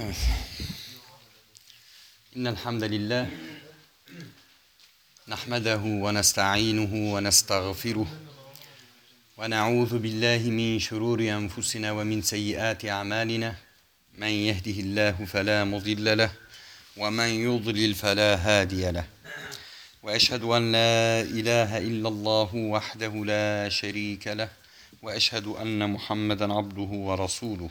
Evet. İnnel hamdelillah nahmedehu ve nestaînuhu ve nestağfiruh ve na'ûzu billahi min şurûri enfusinâ ve min seyyiâti amâlinâ. Men yehdihillahu fela mudille leh ve men yudlil fela hâdiye leh. وأشهد أن لا إله إلا الله وحده لا شريك له وأشهد أن محمدا عبده ورسوله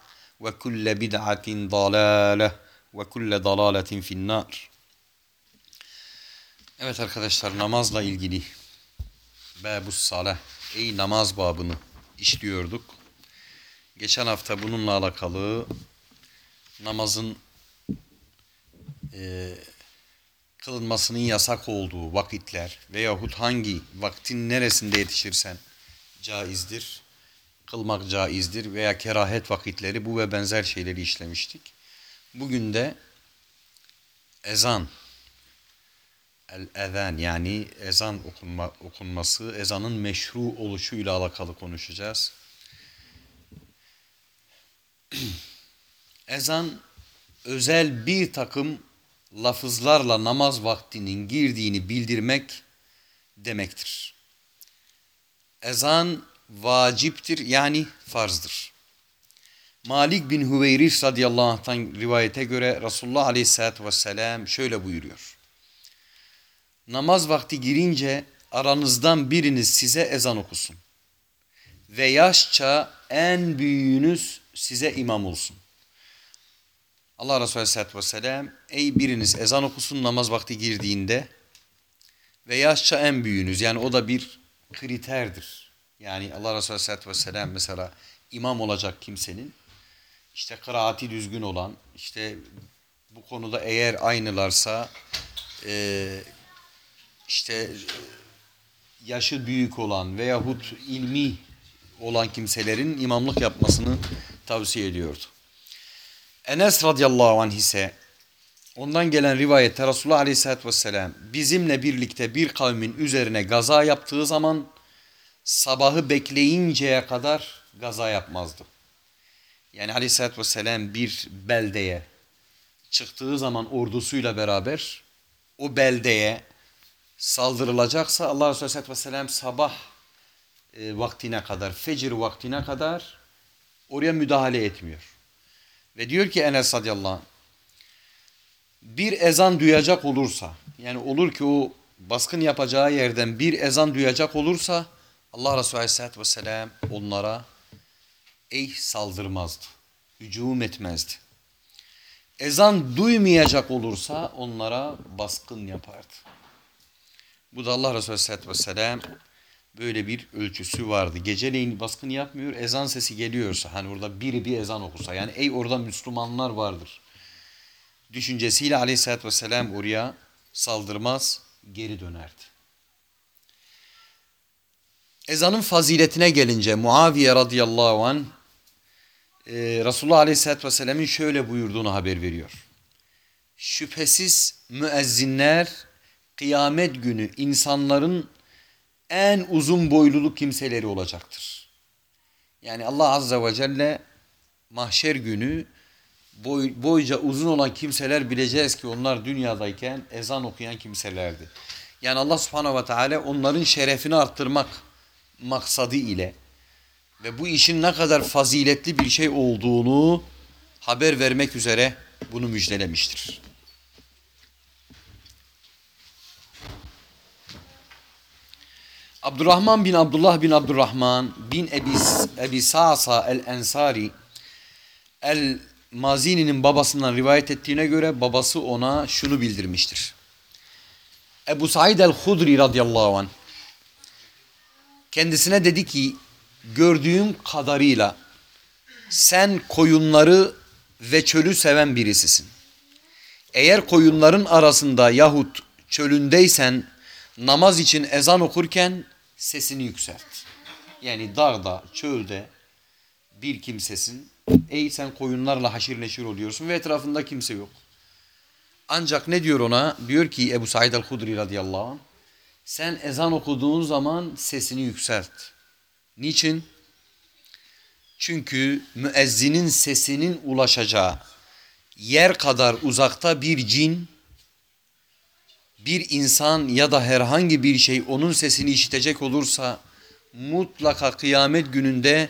ve kulle bid'atin dalale ve kulle dalaletin finnar. Evet arkadaşlar namazla ilgili Bâbus Saleh, ey namaz babını işliyorduk. Geçen hafta bununla alakalı namazın e, kılınmasının yasak olduğu vakitler veyahut hangi vaktin neresinde yetişirsen caizdir kılmak caizdir veya kerahet vakitleri bu ve benzer şeyleri işlemiştik. Bugün de ezan, el-ezan yani ezan okunma, okunması, ezanın meşru oluşuyla alakalı konuşacağız. ezan özel bir takım lafızlarla namaz vaktinin girdiğini bildirmek demektir. Ezan vaciptir yani farzdır. Malik bin Hüveyris radıyallahu anh'tan rivayete göre Resulullah aleyhissalatü vesselam şöyle buyuruyor. Namaz vakti girince aranızdan biriniz size ezan okusun. Ve yaşça en büyüğünüz size imam olsun. Allah Resulü Aleyhisselatü Vesselam ey biriniz ezan okusun namaz vakti girdiğinde ve yaşça en büyüğünüz yani o da bir kriterdir. Yani Allah Resulü Aleyhisselatü Vesselam mesela imam olacak kimsenin işte kıraati düzgün olan işte bu konuda eğer aynılarsa e, işte yaşı büyük olan veyahut ilmi olan kimselerin imamlık yapmasını tavsiye ediyordu. Enes radıyallahu anh ise ondan gelen rivayette Resulullah aleyhissalatü vesselam bizimle birlikte bir kavmin üzerine gaza yaptığı zaman sabahı bekleyinceye kadar gaza yapmazdı. Yani aleyhissalatü vesselam bir beldeye çıktığı zaman ordusuyla beraber o beldeye saldırılacaksa Allah Resulü aleyhissalatü vesselam sabah e, vaktine kadar, fecir vaktine kadar oraya müdahale etmiyor. Ve diyor ki Enes radıyallahu bir ezan duyacak olursa, yani olur ki o baskın yapacağı yerden bir ezan duyacak olursa Allah Resulü aleyhissalatü vesselam onlara ey saldırmazdı, hücum etmezdi. Ezan duymayacak olursa onlara baskın yapardı. Bu da Allah Resulü aleyhissalatü vesselam böyle bir ölçüsü vardı. Geceleyin baskın yapmıyor. Ezan sesi geliyorsa hani orada biri bir ezan okusa yani ey orada Müslümanlar vardır. Düşüncesiyle aleyhissalatü vesselam oraya saldırmaz geri dönerdi. Ezanın faziletine gelince Muaviye radıyallahu an e, Resulullah aleyhissalatü vesselam'ın şöyle buyurduğunu haber veriyor. Şüphesiz müezzinler kıyamet günü insanların en uzun boyluluk kimseleri olacaktır. Yani Allah Azze ve Celle mahşer günü boy, boyca uzun olan kimseler bileceğiz ki onlar dünyadayken ezan okuyan kimselerdi. Yani Allah Subhanahu ve Teala onların şerefini arttırmak maksadı ile ve bu işin ne kadar faziletli bir şey olduğunu haber vermek üzere bunu müjdelemiştir. Abdurrahman bin Abdullah bin Abdurrahman bin Ebi, Ebi Sasa el-Ensari el-Mazini'nin babasından rivayet ettiğine göre babası ona şunu bildirmiştir. Ebu Said el-Hudri radıyallahu anh kendisine dedi ki gördüğüm kadarıyla sen koyunları ve çölü seven birisisin. Eğer koyunların arasında yahut çölündeysen namaz için ezan okurken sesini yükselt. Yani dağda, çölde bir kimsesin. Ey sen koyunlarla haşir neşir oluyorsun ve etrafında kimse yok. Ancak ne diyor ona? Diyor ki Ebu Said el-Hudri radıyallahu anh sen ezan okuduğun zaman sesini yükselt. Niçin? Çünkü müezzinin sesinin ulaşacağı yer kadar uzakta bir cin, bir insan ya da herhangi bir şey onun sesini işitecek olursa mutlaka kıyamet gününde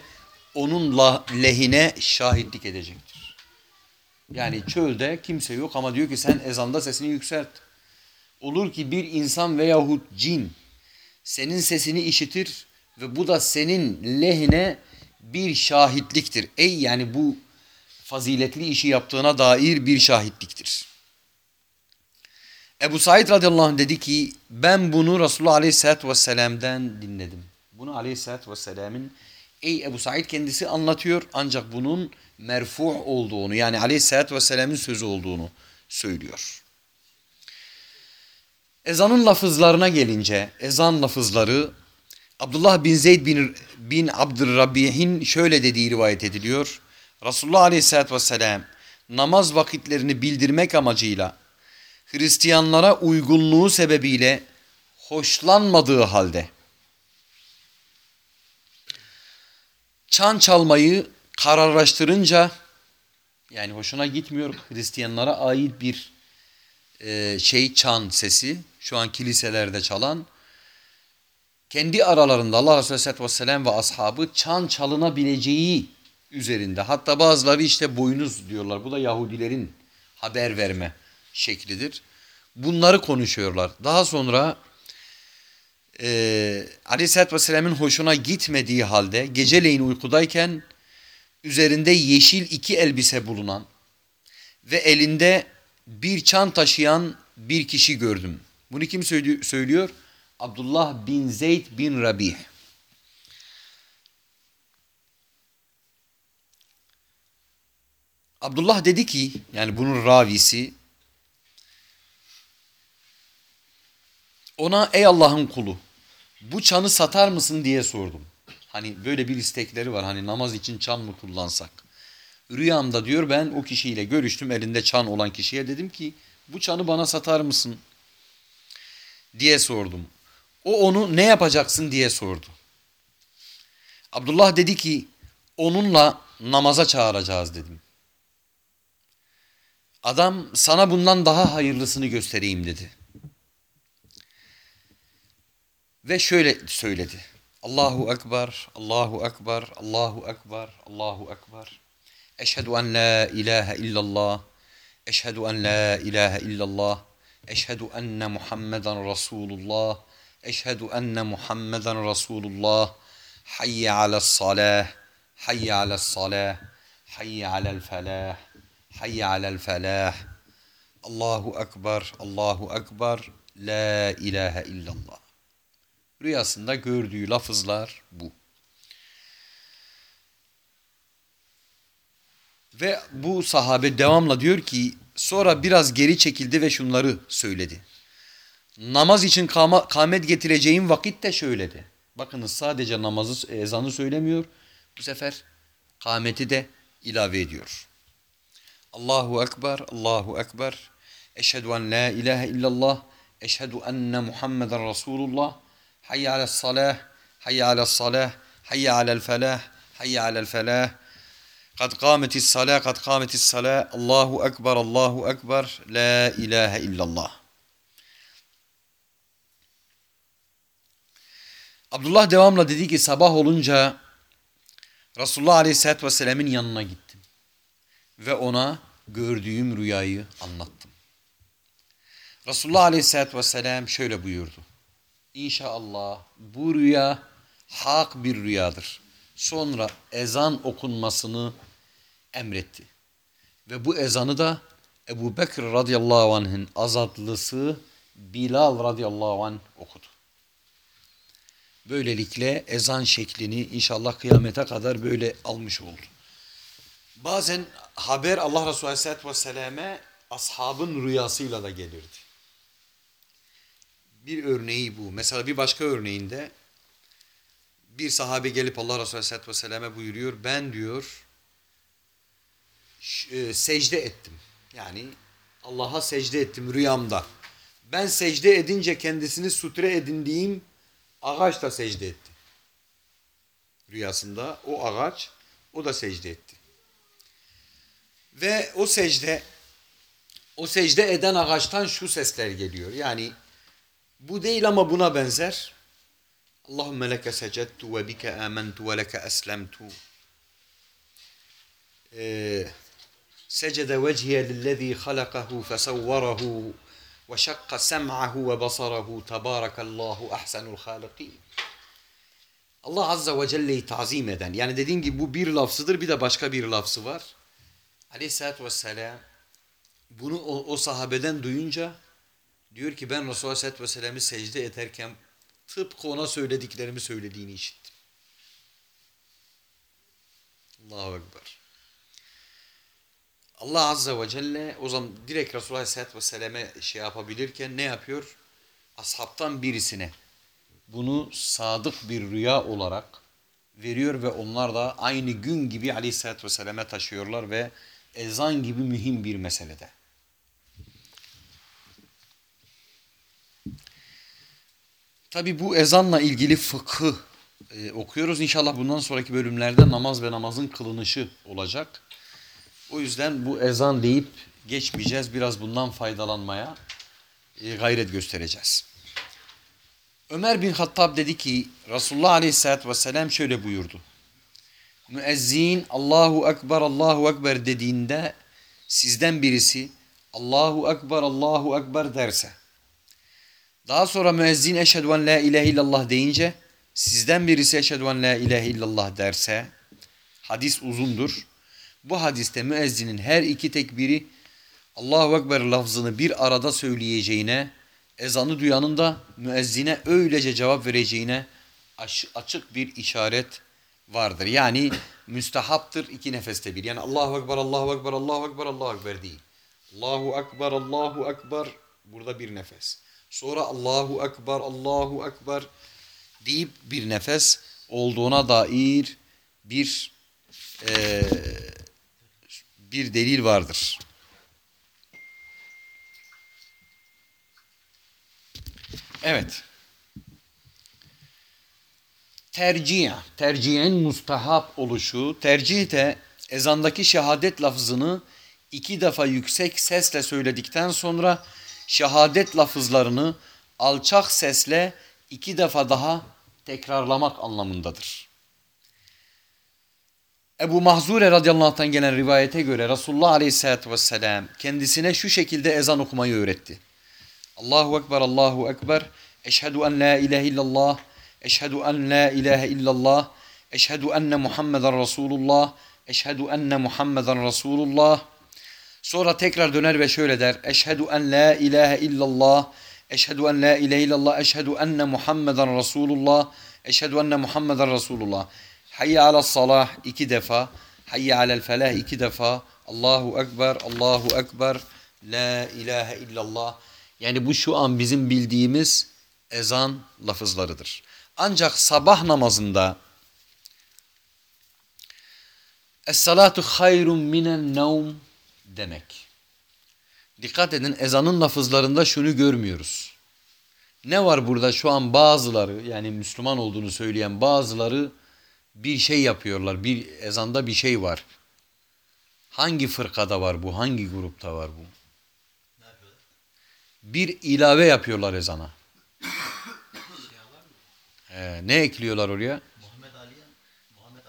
onun lehine şahitlik edecektir. Yani çölde kimse yok ama diyor ki sen ezanda sesini yükselt. Olur ki bir insan veyahut cin senin sesini işitir ve bu da senin lehine bir şahitliktir. Ey yani bu faziletli işi yaptığına dair bir şahitliktir. Ebu Said radıyallahu anh dedi ki ben bunu Resulullah aleyhissalatü vesselam'den dinledim. Bunu aleyhissalatü vesselam'ın ey Ebu Said kendisi anlatıyor ancak bunun merfu olduğunu yani aleyhissalatü vesselam'ın sözü olduğunu söylüyor. Ezanın lafızlarına gelince ezan lafızları Abdullah bin Zeyd bin, bin Abdurrabbih'in şöyle dediği rivayet ediliyor. Resulullah Aleyhisselatü Vesselam namaz vakitlerini bildirmek amacıyla Hristiyanlara uygunluğu sebebiyle hoşlanmadığı halde çan çalmayı kararlaştırınca yani hoşuna gitmiyor Hristiyanlara ait bir e, şey çan sesi şu an kiliselerde çalan kendi aralarında Allah Resulü Aleyhisselatü Vesselam ve ashabı çan çalınabileceği üzerinde. Hatta bazıları işte boynuz diyorlar. Bu da Yahudilerin haber verme şeklidir. Bunları konuşuyorlar. Daha sonra e, Aleyhisselatü Vesselam'ın hoşuna gitmediği halde geceleyin uykudayken üzerinde yeşil iki elbise bulunan ve elinde bir çan taşıyan bir kişi gördüm. Bunu kim söylüyor? Abdullah bin Zeyd bin Rabih. Abdullah dedi ki yani bunun ravisi ona ey Allah'ın kulu bu çanı satar mısın diye sordum. Hani böyle bir istekleri var hani namaz için çan mı kullansak. Rüyamda diyor ben o kişiyle görüştüm elinde çan olan kişiye dedim ki bu çanı bana satar mısın diye sordum. O onu ne yapacaksın diye sordu. Abdullah dedi ki onunla namaza çağıracağız dedim. Adam sana bundan daha hayırlısını göstereyim dedi. Ve şöyle söyledi. Allahu Ekber, Allahu Ekber, Allahu Ekber, Allahu Ekber. Eşhedü en la ilahe illallah. Eşhedü en la ilahe illallah. Eşhedü enne Muhammeden Resulullah. Eşhedü enne Muhammeden Resulullah. Hayye alel salah. Hayye alel salah. Hayye alel felah. Hayye alel felah. Allahu Ekber, Allahu Ekber, La ilahe illallah. Rüyasında gördüğü lafızlar bu. Ve bu sahabe devamla diyor ki sonra biraz geri çekildi ve şunları söyledi. Namaz için kama, kamet getireceğim vakit de şöyledi. Bakınız sadece namazı ezanı söylemiyor. Bu sefer kameti de ilave ediyor. Allahu Ekber, Allahu Ekber. Eşhedü en la ilahe illallah. Eşhedü enne Muhammeden Resulullah. Hayye alel salah. Hayye alel salah. Hayye alel felah. Hayye alel felah. Kad kâmetis salah. Kad kâmetis salah. Allahu Ekber, Allahu Ekber. La ilahe illallah. Abdullah devamla dedi ki sabah olunca Resulullah Aleyhisselatü Vesselam'ın yanına gittim. Ve ona gördüğüm rüyayı anlattım. Resulullah Aleyhisselatü Vesselam şöyle buyurdu. İnşallah bu rüya hak bir rüyadır. Sonra ezan okunmasını emretti. Ve bu ezanı da Ebu Bekir radıyallahu anh'ın azatlısı Bilal radıyallahu anh okudu. Böylelikle ezan şeklini inşallah kıyamete kadar böyle almış oldu. Bazen haber Allah Resulü aleyhissalatü vesselam'e ashabın rüyasıyla da gelirdi. Bir örneği bu. Mesela bir başka örneğinde bir sahabe gelip Allah Resulü aleyhissalatü vesselam'e buyuruyor. Ben diyor secde ettim. Yani Allah'a secde ettim rüyamda. Ben secde edince kendisini sutre edindiğim ağaç da secde etti. Rüyasında o ağaç o da secde etti. Ve o secde o secde eden ağaçtan şu sesler geliyor. Yani bu değil ama buna benzer. Allahümme leke secettu ve bike amentu ve leke eslemtu. Ee, secede vecihe lillezî halakahu fesavvarahu ve şakka sem'ahu ve basarahu tebârekallahu ahsenul hâlikîn. Allah Azze ve Celle'yi tazim eden, yani dediğim gibi bu bir lafzıdır bir de başka bir lafzı var. Aleyhisselatü Vesselam bunu o, o sahabeden duyunca diyor ki ben Resulullah Aleyhisselatü Vesselam'ı secde ederken tıpkı ona söylediklerimi söylediğini işittim. Allahu Ekber. Allah Azze ve Celle o zaman direkt Resulullah Aleyhisselatü Vesselam'e şey yapabilirken ne yapıyor? Ashabtan birisine bunu sadık bir rüya olarak veriyor ve onlar da aynı gün gibi Aleyhisselatü Vesselam'e taşıyorlar ve ezan gibi mühim bir meselede. Tabi bu ezanla ilgili fıkı e, okuyoruz. İnşallah bundan sonraki bölümlerde namaz ve namazın kılınışı olacak. O yüzden bu ezan deyip geçmeyeceğiz. Biraz bundan faydalanmaya e, gayret göstereceğiz. Ömer bin Hattab dedi ki Resulullah Aleyhisselatü Vesselam şöyle buyurdu. Müezzin Allahu Ekber Allahu Ekber dediğinde sizden birisi Allahu Ekber Allahu Ekber derse daha sonra müezzin eşhedü en la ilahe illallah deyince sizden birisi eşhedü en la ilahe illallah derse hadis uzundur. Bu hadiste müezzinin her iki tekbiri Allahu Ekber lafzını bir arada söyleyeceğine ezanı duyanın da müezzine öylece cevap vereceğine açık bir işaret vardır. Yani müstehaptır iki nefeste bir. Yani Allahu Ekber, Allahu Ekber, Allahu Ekber, Allahu Ekber değil. Allahu Ekber, Allahu Ekber burada bir nefes. Sonra Allahu Ekber, Allahu Ekber deyip bir nefes olduğuna dair bir e, bir delil vardır. Evet. Tercih, tercihin mustahap oluşu, tercih de ezandaki şehadet lafzını iki defa yüksek sesle söyledikten sonra şehadet lafızlarını alçak sesle iki defa daha tekrarlamak anlamındadır. Ebu Mahzure radıyallahu anh'tan gelen rivayete göre Resulullah aleyhissalatü vesselam kendisine şu şekilde ezan okumayı öğretti. Allahu Ekber, Allahu Ekber, Eşhedü en la ilahe illallah, Eşhedü en la ilahe illallah, Eşhedü enne Muhammeden Resulullah, Eşhedü enne Muhammeden Resulullah. Sonra tekrar döner ve şöyle der. Eşhedü en la ilahe illallah, Eşhedü en la ilahe illallah, Eşhedü enne Muhammeden Resulullah, Eşhedü enne Muhammeden Resulullah. Hayye alel salah iki defa, Hayye alel felah iki defa, Allahu Ekber, Allahu Ekber, La ilahe illallah. Yani bu şu an bizim bildiğimiz ezan lafızlarıdır. Ancak sabah namazında Es-salatu hayrun minen nevm demek. Dikkat edin ezanın lafızlarında şunu görmüyoruz. Ne var burada şu an bazıları yani Müslüman olduğunu söyleyen bazıları bir şey yapıyorlar. Bir ezanda bir şey var. Hangi fırkada var bu? Hangi grupta var bu? Bir ilave yapıyorlar ezana. Ee, ne ekliyorlar oraya? Muhammed Ali'ye Muhammed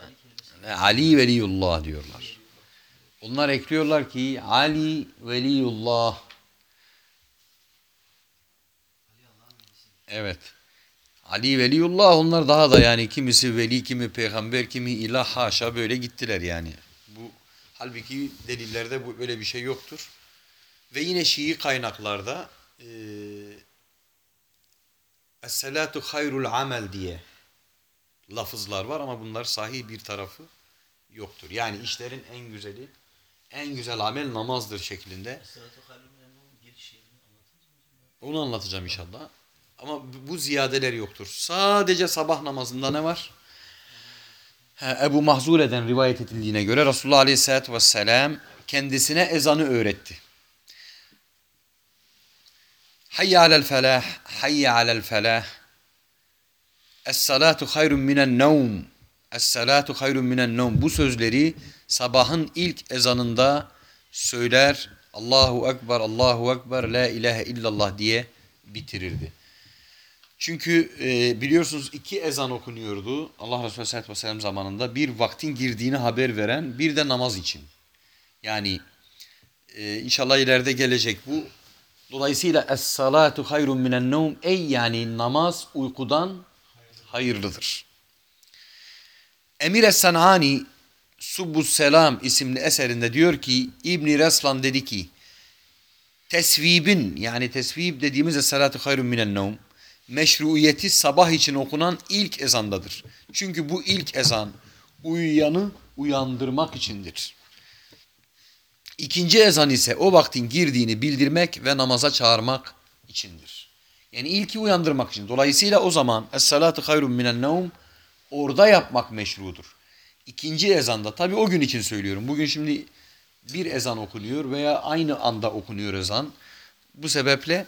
Ali. Ali Veliyullah diyorlar. Onlar ekliyorlar ki Ali Veliyullah. Ali. Evet. Ali Veliullah onlar daha da yani kimisi veli, kimi peygamber, kimi ilah haşa böyle gittiler yani. Bu halbuki delillerde bu böyle bir şey yoktur. Ve yine Şii kaynaklarda e, Es-salatu hayrul amel diye lafızlar var ama bunlar sahih bir tarafı yoktur. Yani işlerin en güzeli, en güzel amel namazdır şeklinde. Onu anlatacağım inşallah. Ama bu- ziyadeler yoktur. Sadece sabah namazında ne var? Ebu Mahzure'den rivayet edildiğine göre Resulullah Aleyhisselatü Vesselam kendisine ezanı öğretti. Hayye alel felah, hayye alel felah. Es-salatu hayrun minen nevm. Es-salatu hayrun minen nevm. Bu sözleri sabahın ilk ezanında söyler. Allahu Ekber, Allahu Ekber, La ilahe illallah diye bitirirdi. Çünkü e, biliyorsunuz iki ezan okunuyordu Allah Resulü Aleyhisselatü Vesselam zamanında. Bir vaktin girdiğini haber veren, bir de namaz için. Yani e, inşallah ileride gelecek bu. Dolayısıyla es-salatu hayrun minen nevm ey yani namaz uykudan hayırlıdır. Emir Es-Sanani Subbus Selam isimli eserinde diyor ki İbn Reslan dedi ki tesvibin yani tesvib dediğimiz es-salatu hayrun minen nevm meşruiyeti sabah için okunan ilk ezandadır. Çünkü bu ilk ezan uyuyanı uyandırmak içindir. İkinci ezan ise o vaktin girdiğini bildirmek ve namaza çağırmak içindir. Yani ilki uyandırmak için. Dolayısıyla o zaman es-salatu hayrun minen nevm orada yapmak meşrudur. İkinci ezanda tabi o gün için söylüyorum. Bugün şimdi bir ezan okunuyor veya aynı anda okunuyor ezan. Bu sebeple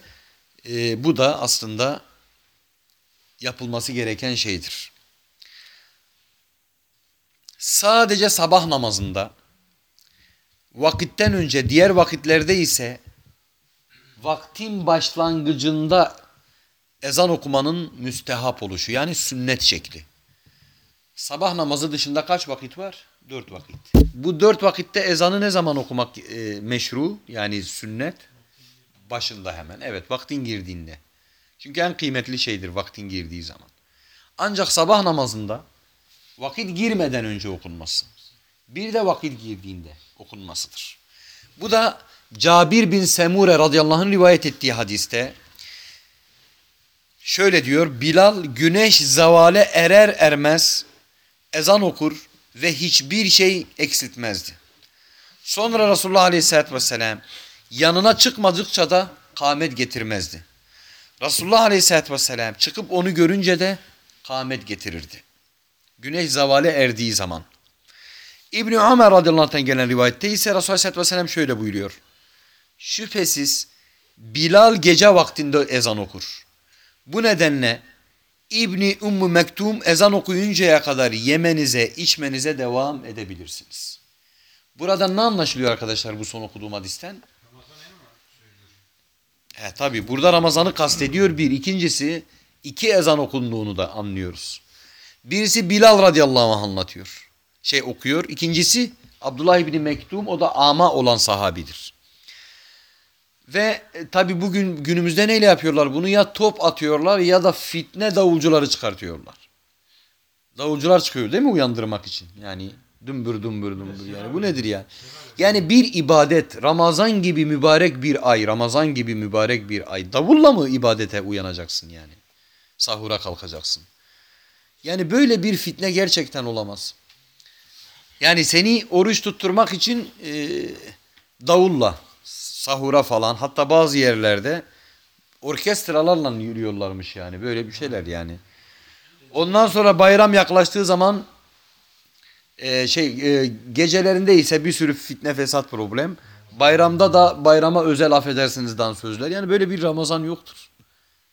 e, bu da aslında yapılması gereken şeydir. Sadece sabah namazında vakitten önce diğer vakitlerde ise vaktin başlangıcında ezan okumanın müstehap oluşu yani sünnet şekli. Sabah namazı dışında kaç vakit var? Dört vakit. Bu dört vakitte ezanı ne zaman okumak e, meşru yani sünnet? Başında hemen. Evet vaktin girdiğinde. Çünkü en kıymetli şeydir vaktin girdiği zaman. Ancak sabah namazında vakit girmeden önce okunması. Bir de vakit girdiğinde okunmasıdır. Bu da Cabir bin Semure radıyallahu anh rivayet ettiği hadiste şöyle diyor. Bilal güneş zavale erer ermez ezan okur ve hiçbir şey eksiltmezdi. Sonra Resulullah aleyhissalatü vesselam yanına çıkmadıkça da kâmet getirmezdi. Resulullah aleyhissalatü vesselam çıkıp onu görünce de kâmet getirirdi. Güneş zavale erdiği zaman. İbni Ömer radıyallahu anh'tan gelen rivayette ise Resulullah aleyhissalatü vesselam şöyle buyuruyor. Şüphesiz Bilal gece vaktinde ezan okur. Bu nedenle İbni Ümmü Mektum ezan okuyuncaya kadar yemenize, içmenize devam edebilirsiniz. Buradan ne anlaşılıyor arkadaşlar bu son okuduğum hadisten? He tabi burada Ramazan'ı kastediyor bir. İkincisi iki ezan okunduğunu da anlıyoruz. Birisi Bilal radıyallahu anh anlatıyor. Şey okuyor. İkincisi Abdullah ibni Mektum o da ama olan sahabidir. Ve e, tabi bugün günümüzde neyle yapıyorlar bunu? Ya top atıyorlar ya da fitne davulcuları çıkartıyorlar. Davulcular çıkıyor değil mi uyandırmak için? Yani dümbür dümbür dümbür yani bu nedir ya? Yani bir ibadet Ramazan gibi mübarek bir ay Ramazan gibi mübarek bir ay davulla mı ibadete uyanacaksın yani? Sahura kalkacaksın. Yani böyle bir fitne gerçekten olamaz. Yani seni oruç tutturmak için e, davulla sahura falan hatta bazı yerlerde orkestralarla yürüyorlarmış yani böyle bir şeyler yani. Ondan sonra bayram yaklaştığı zaman e, şey e, gecelerinde ise bir sürü fitne fesat problem. Bayramda da bayrama özel affedersiniz dansözler. Yani böyle bir Ramazan yoktur.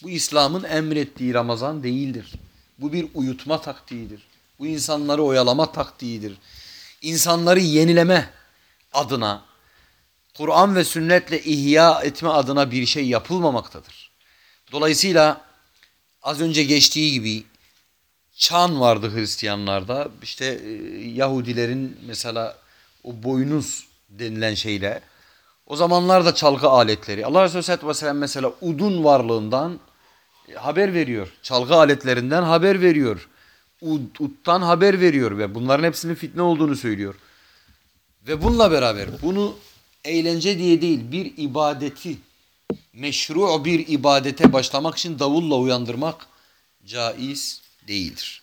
Bu İslam'ın emrettiği Ramazan değildir. Bu bir uyutma taktiğidir. Bu insanları oyalama taktiğidir. İnsanları yenileme adına Kur'an ve sünnetle ihya etme adına bir şey yapılmamaktadır. Dolayısıyla az önce geçtiği gibi çan vardı Hristiyanlarda. İşte e, Yahudilerin mesela o boynuz denilen şeyle o zamanlarda çalgı aletleri. Allah Resulü Aleyhisselatü Vesselam mesela udun varlığından haber veriyor. Çalgı aletlerinden haber veriyor. Ud, uttan haber veriyor ve bunların hepsinin fitne olduğunu söylüyor. Ve bununla beraber bunu eğlence diye değil bir ibadeti meşru bir ibadete başlamak için davulla uyandırmak caiz değildir.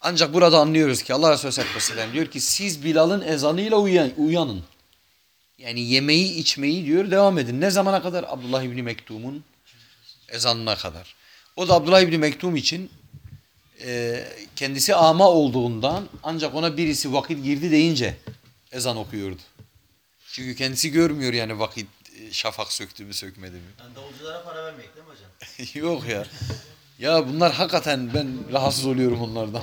Ancak burada anlıyoruz ki Allah Resulü Aleyhisselatü Vesselam diyor ki siz Bilal'ın ezanıyla uyan, uyanın. Yani yemeği içmeyi diyor devam edin. Ne zamana kadar? Abdullah İbni Mektum'un ezanına kadar. O da Abdullah İbni Mektum için e, kendisi ama olduğundan ancak ona birisi vakit girdi deyince ezan okuyordu. Çünkü kendisi görmüyor yani vakit e, şafak söktü mü sökmedi mi. Yani davulculara para vermek değil mi hocam? Yok ya. Ya bunlar hakikaten ben rahatsız oluyorum onlardan.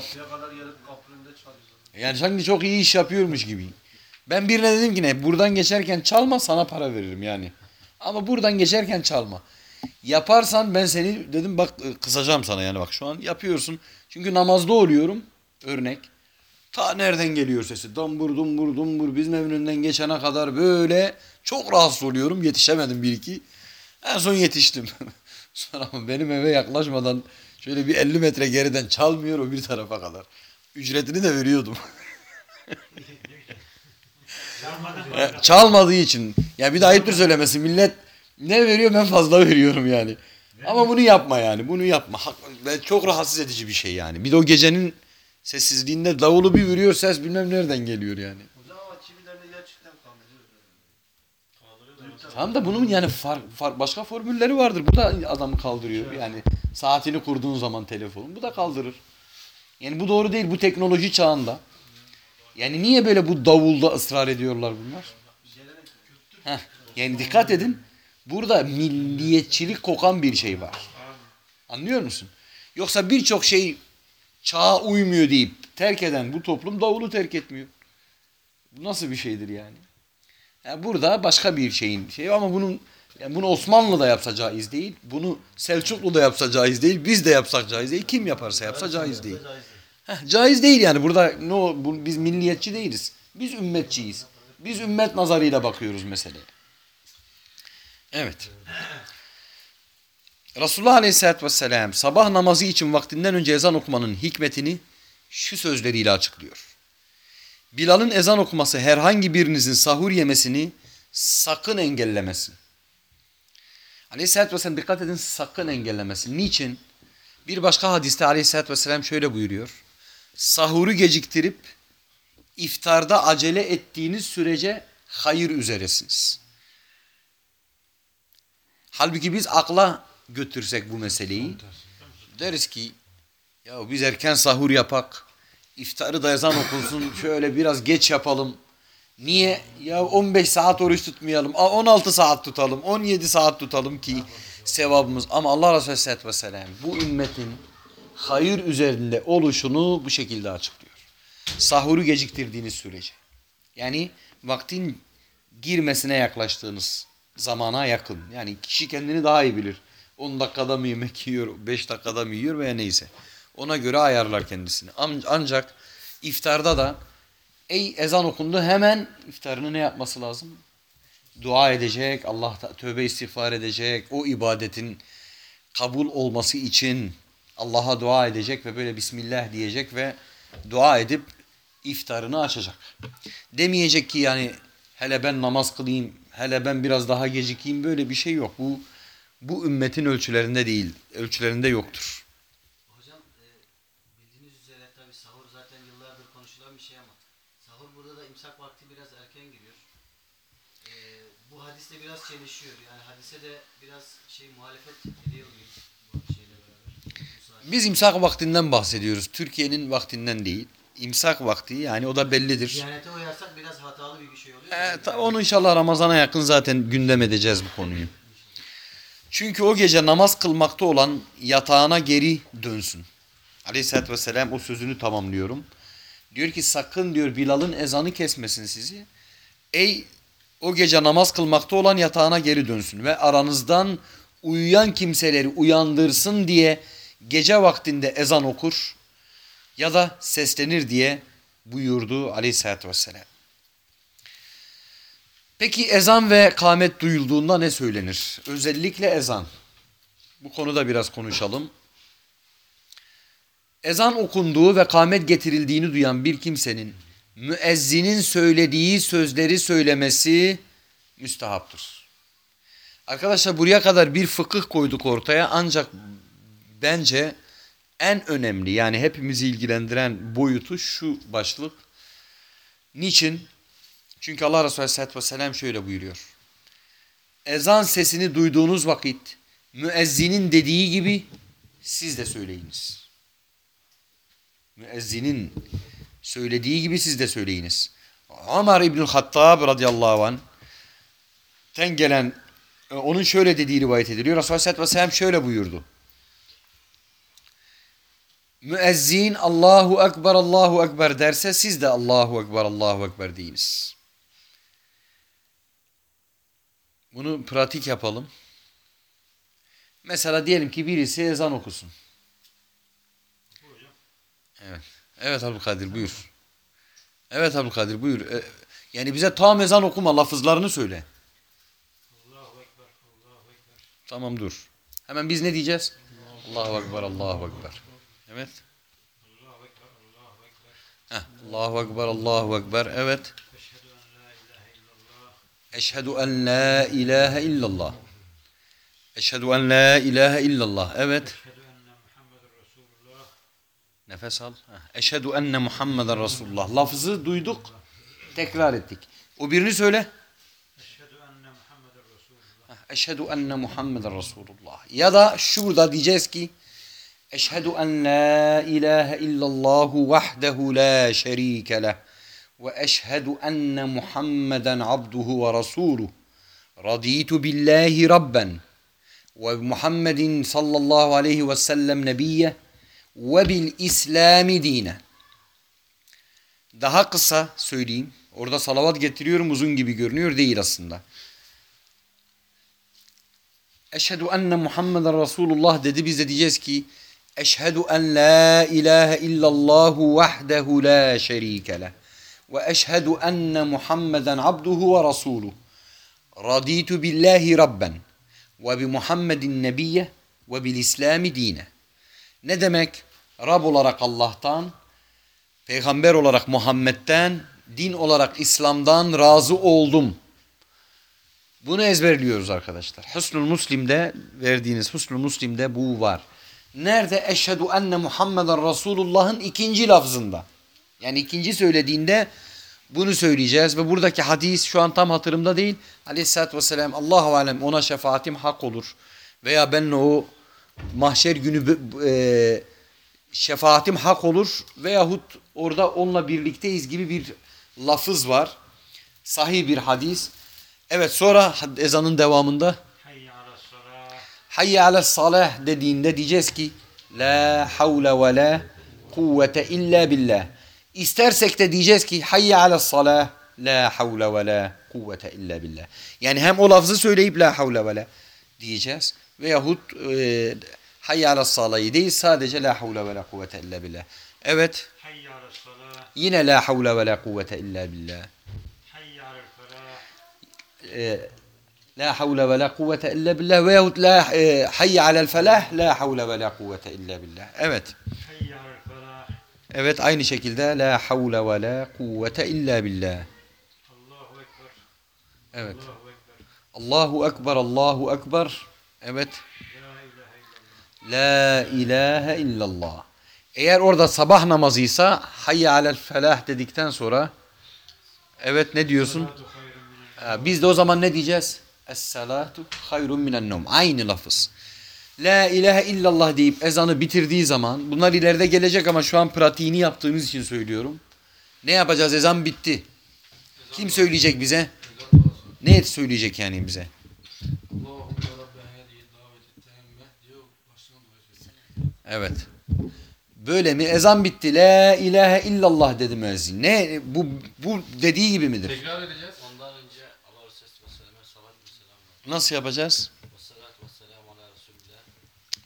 Yani sanki çok iyi iş yapıyormuş gibi. Ben birine dedim ki ne buradan geçerken çalma sana para veririm yani. Ama buradan geçerken çalma. Yaparsan ben seni dedim bak e, kızacağım sana yani bak şu an yapıyorsun. Çünkü namazda oluyorum örnek. Ta nereden geliyor sesi? Dambur dumbur dumbur bizim evin önünden geçene kadar böyle çok rahatsız oluyorum. Yetişemedim bir iki. En son yetiştim. Sonra benim eve yaklaşmadan şöyle bir 50 metre geriden çalmıyor o bir tarafa kadar. Ücretini de veriyordum. Çalmadığı için. Ya bir de ayıptır söylemesi. Millet ne veriyor ben fazla veriyorum yani. Ama bunu yapma yani. Bunu yapma. Ve çok rahatsız edici bir şey yani. Bir de o gecenin sessizliğinde davulu bir vuruyor ses bilmem nereden geliyor yani. Hocam ama kimilerini gerçekten kandırıyor. Kaldırıyorlar. Tamam da bunun yani far, far- başka formülleri vardır. Bu da adamı kaldırıyor. Yani saatini kurduğun zaman telefonun bu da kaldırır. Yani bu doğru değil bu teknoloji çağında. Yani niye böyle bu davulda ısrar ediyorlar bunlar? Heh, yani dikkat edin. Burada milliyetçilik kokan bir şey var. Anlıyor musun? Yoksa birçok şey çağa uymuyor deyip terk eden bu toplum davulu terk etmiyor. Bu nasıl bir şeydir yani? Yani burada başka bir şeyin şey ama bunun yani bunu Osmanlı da yapsa caiz değil. Bunu Selçuklu da yapsa caiz değil. Biz de yapsak caiz değil. Kim yaparsa yapsa caiz değil. Heh, caiz değil yani. Burada ne o, bu, biz milliyetçi değiliz. Biz ümmetçiyiz. Biz ümmet nazarıyla bakıyoruz meseleye. Evet. Resulullah Aleyhisselatü Vesselam sabah namazı için vaktinden önce ezan okumanın hikmetini şu sözleriyle açıklıyor. Bilal'ın ezan okuması herhangi birinizin sahur yemesini sakın engellemesin. Aleyhisselatü Vesselam dikkat edin sakın engellemesin. Niçin? Bir başka hadiste Aleyhisselatü Vesselam şöyle buyuruyor. Sahuru geciktirip iftarda acele ettiğiniz sürece hayır üzeresiniz. Halbuki biz akla götürsek bu meseleyi deriz ki ya biz erken sahur yapak, iftarı da ezan okunsun, şöyle biraz geç yapalım. Niye? Ya 15 saat oruç tutmayalım, a, 16 saat tutalım, 17 saat tutalım ki sevabımız. Ama Allah Resulü Aleyhisselatü Vesselam bu ümmetin hayır üzerinde oluşunu bu şekilde açıklıyor. Sahuru geciktirdiğiniz sürece. Yani vaktin girmesine yaklaştığınız zamana yakın. Yani kişi kendini daha iyi bilir. 10 dakikada mı yemek yiyor, 5 dakikada mı yiyor veya neyse. Ona göre ayarlar kendisini. An- Ancak iftarda da ey ezan okundu hemen iftarını ne yapması lazım? Dua edecek, Allah tövbe istiğfar edecek, o ibadetin kabul olması için Allah'a dua edecek ve böyle Bismillah diyecek ve dua edip iftarını açacak. Demeyecek ki yani hele ben namaz kılayım, hele ben biraz daha gecikeyim böyle bir şey yok. Bu bu ümmetin ölçülerinde değil, ölçülerinde yoktur. Hocam e, bildiğiniz üzere tabi sahur zaten yıllardır konuşulan bir şey ama sahur burada da imsak vakti biraz erken giriyor. E, bu hadiste biraz çelişiyor. Yani hadise de biraz şey muhalefet ediyor Biz imsak vaktinden bahsediyoruz. Türkiye'nin vaktinden değil. İmsak vakti yani o da bellidir. Diyanete uyarsak biraz hatalı bir şey oluyor. Ee, ta- onu inşallah Ramazan'a yakın zaten gündem edeceğiz bu konuyu. Çünkü o gece namaz kılmakta olan yatağına geri dönsün. Aleyhisselatü Vesselam o sözünü tamamlıyorum. Diyor ki sakın diyor Bilal'ın ezanı kesmesin sizi. Ey o gece namaz kılmakta olan yatağına geri dönsün ve aranızdan uyuyan kimseleri uyandırsın diye gece vaktinde ezan okur ya da seslenir diye buyurdu Aleyhisselatü Vesselam. Peki ezan ve kâmet duyulduğunda ne söylenir? Özellikle ezan. Bu konuda biraz konuşalım. Ezan okunduğu ve kâmet getirildiğini duyan bir kimsenin müezzinin söylediği sözleri söylemesi müstehaptır. Arkadaşlar buraya kadar bir fıkıh koyduk ortaya ancak bence en önemli yani hepimizi ilgilendiren boyutu şu başlık. Niçin? Çünkü Allah Resulü Aleyhisselatü Vesselam şöyle buyuruyor. Ezan sesini duyduğunuz vakit müezzinin dediği gibi siz de söyleyiniz. Müezzinin söylediği gibi siz de söyleyiniz. Ömer İbnül Hattab radıyallahu anh ten gelen e, onun şöyle dediği rivayet ediliyor. Resulullah Aleyhisselatü Vesselam şöyle buyurdu. Müezzin Allahu Ekber Allahu Ekber derse siz de Allahu Ekber Allahu Ekber deyiniz. Bunu pratik yapalım. Mesela diyelim ki birisi ezan okusun. Evet. Evet Abdülkadir buyur. Evet Abdülkadir buyur. E, Yani bize tam ezan okuma lafızlarını söyle. Allahu Ekber, Allahu Ekber. Tamam dur. Hemen biz ne diyeceğiz? Allahu Ekber, Allahu Ekber. Evet. Allahu Ekber, Allahu Ekber. Heh. Allahu Ekber, Allahu Ekber. Evet. Eşhedü en la ilahe illallah. Eşhedü en la ilahe illallah. Eşhedü en la ilahe illallah. Evet. Eşhedü. Nefes al. Eşhedü enne Muhammeden Resulullah. Lafızı duyduk. Tekrar ettik. O birini söyle. Eşhedü enne Muhammeden Resulullah. Eşhedü enne Muhammeden Resulullah. Ya da şurada diyeceğiz ki Eşhedü en la ilahe illallahu vahdehu la şerike leh ve eşhedü enne Muhammeden abduhu ve rasuluh. Raditu billahi rabben ve Muhammedin sallallahu aleyhi ve sellem nebiyye ve bil İslami dine. Daha kısa söyleyeyim. Orada salavat getiriyorum uzun gibi görünüyor değil aslında. Eşhedü enne Muhammeden Resulullah dedi. Biz de diyeceğiz ki Eşhedü en la ilahe illallahu vahdehu la şerike. Ve eşhedü enne Muhammeden abduhu ve rasuluh. Raditu billahi rabben. Ve bi Muhammedin nebiyye ve bil İslami dine. Ne demek? Rab olarak Allah'tan, peygamber olarak Muhammed'den, din olarak İslam'dan razı oldum. Bunu ezberliyoruz arkadaşlar. Hüsnül Muslim'de verdiğiniz Hüsnül Muslim'de bu var. Nerede eşhedü enne Muhammeden Resulullah'ın ikinci lafzında. Yani ikinci söylediğinde bunu söyleyeceğiz ve buradaki hadis şu an tam hatırımda değil. Aleyhisselatü Vesselam Allahu Alem ona şefaatim hak olur. Veya benle o mahşer günü e, şefaatim hak olur. Veyahut orada onunla birlikteyiz gibi bir lafız var. Sahih bir hadis. Evet sonra ezanın devamında. Hayye ala salah dediğinde diyeceğiz ki La havle ve la kuvvete illa billah. İstersek de diyeceğiz ki Hayye ala salah La havle ve la kuvvete illa billah. Yani hem o lafzı söyleyip La havle ve la diyeceğiz. Veyahut e, Hayye ala salahı değil sadece La havle ve la kuvvete illa billah. Evet yine La havle ve la kuvvete illa billah. E, La havle ve la kuvvete illa billah veyahut la e, hayye alel felah la havle ve la kuvvete illa billah. Evet. Evet aynı şekilde la havle ve la kuvvete illa billah. Evet. Allahu Ekber. Allahu ekber Allahu ekber. Evet. La ilahe illallah. Eğer orada sabah namazıysa hayye alel felah dedikten sonra evet ne diyorsun? Biz de o zaman ne diyeceğiz? Es-salatu hayrun minen nevm. Aynı lafız. La ilahe illallah deyip ezanı bitirdiği zaman bunlar ileride gelecek ama şu an pratiğini yaptığımız için söylüyorum. Ne yapacağız? Ezan bitti. Kim söyleyecek bize? Ne söyleyecek yani bize? Evet. Böyle mi? Ezan bitti. La ilahe illallah dedi müezzin. Ne? Bu, bu dediği gibi midir? Tekrar edeceğiz. Ondan önce Allah Resulü Vesselam'a salat ve selam. Nasıl yapacağız? Ve salatu ve selamu ala Resulillah.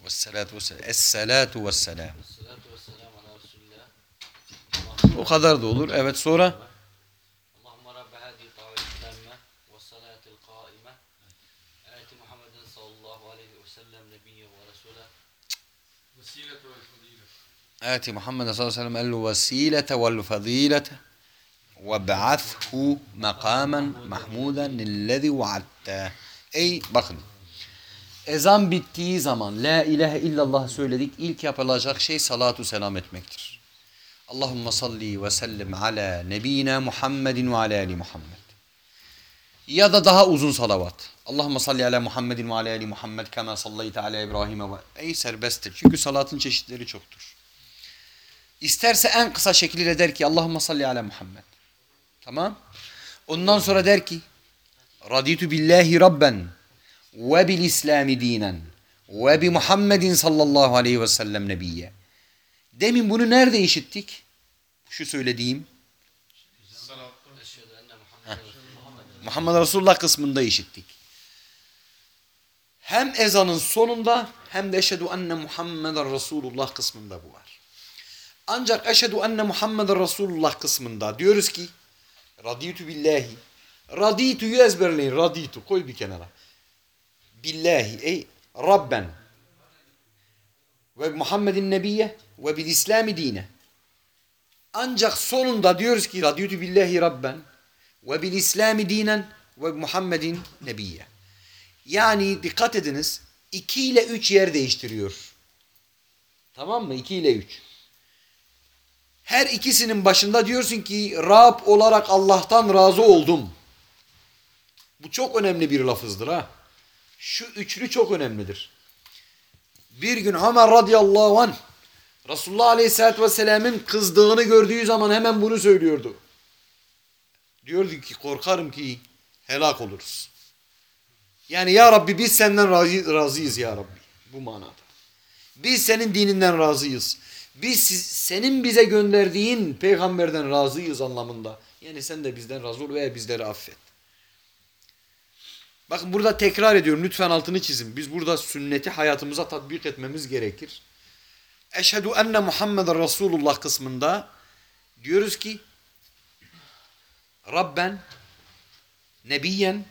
Vessalatu vesselam. Es-salatu vesselam. Ve salatu ve selamu ala Resulillah. O kadar da olur. Evet sonra? آت محمد صلى الله عليه وسلم الوسيلة والفضيلة وابعثه مقاما محمودا الذي وعدته Ey bakın ezan bittiği zaman la ilahe illallah söyledik ilk yapılacak şey salatu selam etmektir. Allahümme salli ve sellim ala nebina Muhammedin ve ala ali Muhammed. Ya da daha uzun salavat. Allahümme salli ala Muhammedin ve ala ali Muhammed kema sallayte ala İbrahim'e ve ey serbesttir. Çünkü salatın çeşitleri çoktur. İsterse en kısa şekliyle der ki Allahümme salli ala Muhammed. Tamam. Ondan sonra der ki Raditu billahi rabben ve bil islami dinen ve bi Muhammedin sallallahu aleyhi ve sellem nebiyye. Demin bunu nerede işittik? Şu söylediğim. Muhammed Resulullah kısmında işittik. Hem ezanın sonunda hem de eşhedü enne Muhammeden Resulullah kısmında bu var. Ancak eşhedü enne Muhammeden Resulullah kısmında diyoruz ki raditu billahi raditu'yu ezberleyin raditu koy bir kenara. Billahi ey Rabben ve Muhammedin Nebiye ve bil İslami dine. Ancak sonunda diyoruz ki raditu billahi Rabben ve bil İslami dinen ve Muhammedin nebiyye. Yani dikkat ediniz 2 ile 3 yer değiştiriyor. Tamam mı? 2 ile 3. Her ikisinin başında diyorsun ki Rab olarak Allah'tan razı oldum. Bu çok önemli bir lafızdır ha. Şu üçlü çok önemlidir. Bir gün Ömer radıyallahu anh Resulullah aleyhissalatü vesselam'ın kızdığını gördüğü zaman hemen bunu söylüyordu. Diyordu ki korkarım ki helak oluruz. Yani ya Rabbi biz senden razı, razıyız ya Rabbi. Bu manada. Biz senin dininden razıyız. Biz senin bize gönderdiğin peygamberden razıyız anlamında. Yani sen de bizden razı ol ve bizleri affet. Bakın burada tekrar ediyorum lütfen altını çizin. Biz burada sünneti hayatımıza tatbik etmemiz gerekir. Eşhedü enne Muhammeden Resulullah kısmında diyoruz ki Rabben, Nebiyen,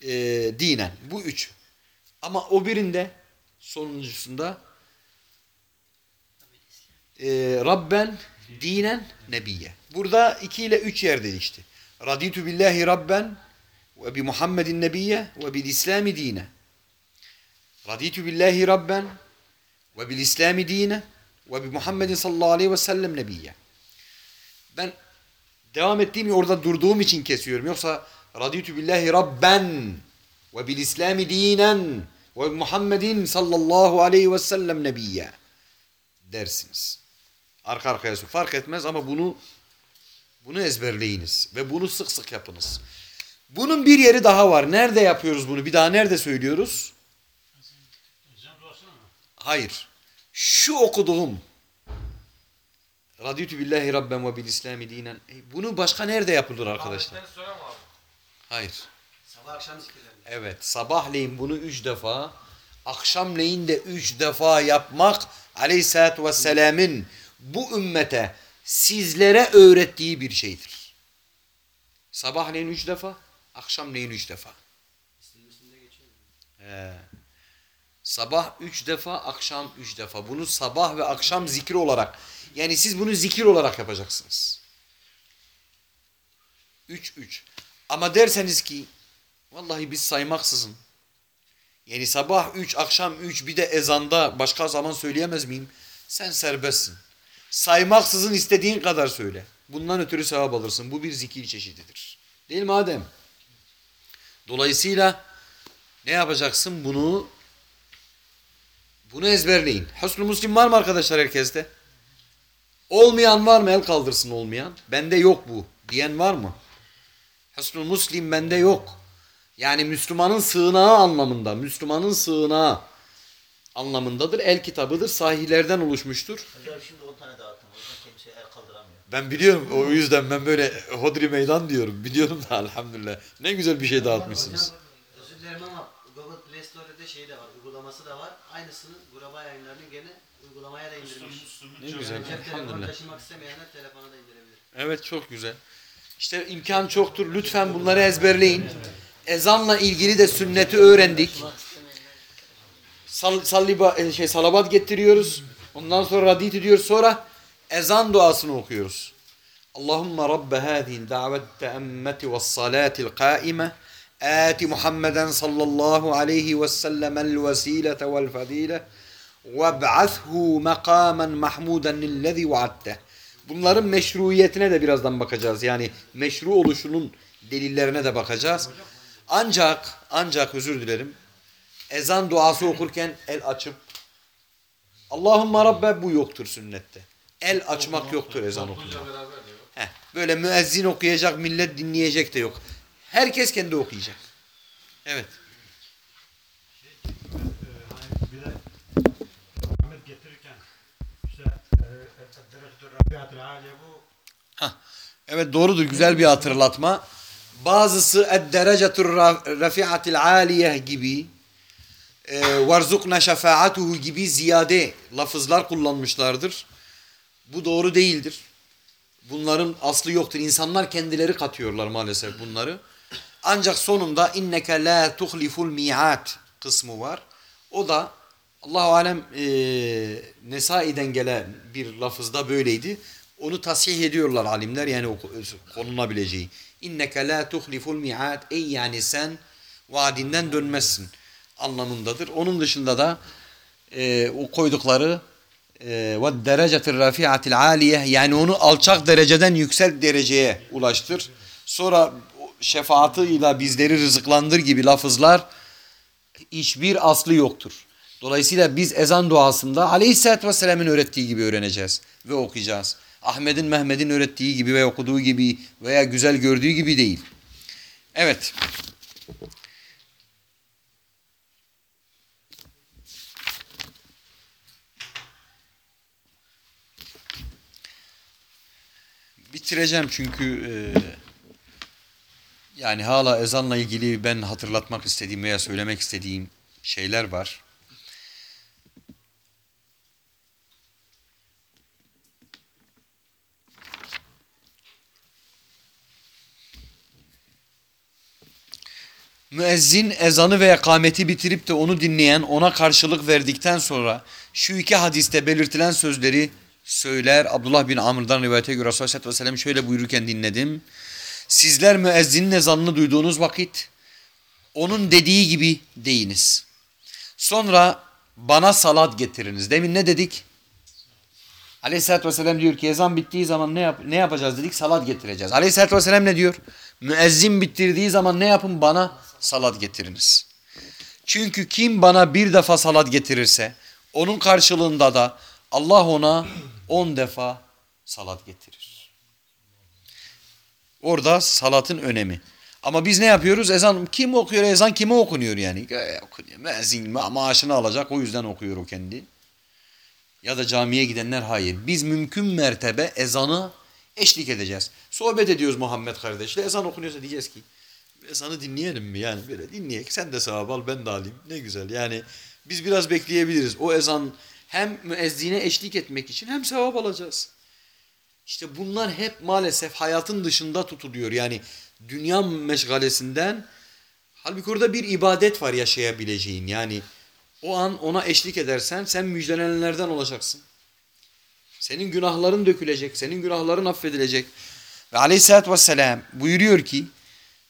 e, dinen. Bu üç. Ama o birinde sonuncusunda e, Rabben, dinen, nebiye. Burada iki ile üç yer değişti. Raditu billahi Rabben ve bi Muhammedin nebiye ve bil İslami dine. Raditu billahi Rabben ve bil İslami dine ve bi Muhammedin sallallahu aleyhi ve sellem nebiye. Ben devam ettiğim orada durduğum için kesiyorum. Yoksa radiytu billahi rabben ve bil İslami dinen ve Muhammedin sallallahu aleyhi ve sellem nebiyye dersiniz. Arka arkaya sor- fark etmez ama bunu bunu ezberleyiniz ve bunu sık sık yapınız. Bunun bir yeri daha var. Nerede yapıyoruz bunu? Bir daha nerede söylüyoruz? Hayır. Şu okuduğum Radiytu billahi rabben ve bil İslami dinen. E, Bunu başka nerede yapılır arkadaşlar? Hayır. Sabah akşam zikirlerinde. Evet. Sabahleyin bunu üç defa, akşamleyin de üç defa yapmak aleyhissalatü vesselamın bu ümmete sizlere öğrettiği bir şeydir. Sabahleyin üç defa, akşamleyin üç defa. He. Sabah üç defa, akşam üç defa. Bunu sabah ve akşam zikir olarak. Yani siz bunu zikir olarak yapacaksınız. Üç üç. Ama derseniz ki vallahi biz saymaksızın. Yani sabah üç, akşam üç bir de ezanda başka zaman söyleyemez miyim? Sen serbestsin. Saymaksızın istediğin kadar söyle. Bundan ötürü sevap alırsın. Bu bir zikir çeşididir. Değil mi Adem? Dolayısıyla ne yapacaksın? Bunu bunu ezberleyin. Hüsnü Müslim var mı arkadaşlar herkeste? Olmayan var mı? El kaldırsın olmayan. Bende yok bu. Diyen var mı? Hüsnü Müslim bende yok. Yani Müslümanın sığınağı anlamında. Müslümanın sığınağı anlamındadır. El kitabıdır. Sahihlerden oluşmuştur. Hocam şimdi 10 tane dağıttım. O yüzden kimse el kaldıramıyor. Ben biliyorum. O yüzden ben böyle hodri meydan diyorum. Biliyorum da elhamdülillah. Ne güzel bir şey dağıtmışsınız. Hocam özür dilerim ama Google Play Store'da şey de var. Uygulaması da var. Aynısını Guraba yayınlarının gene uygulamaya da indirmiş. Ne güzel. Cep telefonu Elhamdülillah. taşımak istemeyenler telefona da indirebilir. Evet çok güzel. İşte imkan çoktur. Lütfen bunları ezberleyin. ezanla ilgili de sünneti öğrendik Sal, salliba, e, şey, salavat getiriyoruz. Ondan sonra radit ediyoruz. Sonra ezan duasını okuyoruz. Allahümme Rabbe hâzihi davet teemmeti ve salatil kaime آت محمدا صلى الله عليه وسلم الوسيلة والفضيلة وابعثه مقاما محمودا الذي وعدته Bunların meşruiyetine de birazdan bakacağız. Yani meşru oluşunun delillerine de bakacağız. Ancak ancak özür dilerim. Ezan duası okurken el açıp Allahümme Rabbe bu yoktur sünnette. El açmak yoktur ezan okurken. Heh, böyle müezzin okuyacak, millet dinleyecek de yok. Herkes kendi okuyacak. Evet. Bu Evet doğrudur. Güzel bir hatırlatma. Bazısı ed-derecetur rafi'atil aliyeh gibi varzukna şefaatuhu gibi ziyade lafızlar kullanmışlardır. Bu doğru değildir. Bunların aslı yoktur. İnsanlar kendileri katıyorlar maalesef bunları. Ancak sonunda inneke la tuhliful mi'at kısmı var. O da Allahu alem e, Nesai'den gelen bir lafızda böyleydi. Onu tasih ediyorlar alimler yani konulabileceği. İnneke la tuhliful mi'at ey yani sen vaadinden dönmezsin anlamındadır. Onun dışında da e, o koydukları e, ve derecetir rafiatil aliyeh yani onu alçak dereceden yüksek dereceye ulaştır. Sonra şefaatıyla bizleri rızıklandır gibi lafızlar hiçbir aslı yoktur. Dolayısıyla biz ezan duasında Aleyhisselatü Vesselam'ın öğrettiği gibi öğreneceğiz ve okuyacağız. Ahmet'in Mehmet'in öğrettiği gibi ve okuduğu gibi veya güzel gördüğü gibi değil. Evet. Bitireceğim çünkü e, yani hala ezanla ilgili ben hatırlatmak istediğim veya söylemek istediğim şeyler var. Müezzin ezanı ve ekameti bitirip de onu dinleyen ona karşılık verdikten sonra şu iki hadiste belirtilen sözleri söyler. Abdullah bin Amr'dan rivayete göre Resulullah Aleyhisselatü Vesselam şöyle buyururken dinledim. Sizler müezzinin ezanını duyduğunuz vakit onun dediği gibi deyiniz. Sonra bana salat getiriniz. Demin ne dedik? Aleyhisselatü Vesselam diyor ki ezan bittiği zaman ne, yap ne yapacağız dedik? Salat getireceğiz. Aleyhisselatü Vesselam ne diyor? Müezzin bitirdiği zaman ne yapın? Bana salat getiriniz. Çünkü kim bana bir defa salat getirirse onun karşılığında da Allah ona on defa salat getirir. Orada salatın önemi. Ama biz ne yapıyoruz? Ezan kim okuyor? Ezan kime okunuyor yani? Okunuyor. Müezzin ma maaşını alacak o yüzden okuyor o kendi. Ya da camiye gidenler hayır. Biz mümkün mertebe ezanı eşlik edeceğiz. Sohbet ediyoruz Muhammed kardeşle. Ezan okunuyorsa diyeceğiz ki ezanı dinleyelim mi? Yani böyle dinleyek. Sen de sevap al ben de alayım. Ne güzel. Yani biz biraz bekleyebiliriz. O ezan hem müezzine eşlik etmek için hem sevap alacağız. İşte bunlar hep maalesef hayatın dışında tutuluyor. Yani dünya meşgalesinden halbuki orada bir ibadet var yaşayabileceğin. Yani o an ona eşlik edersen sen müjdelenenlerden olacaksın. Senin günahların dökülecek, senin günahların affedilecek. Ve aleyhissalatü vesselam buyuruyor ki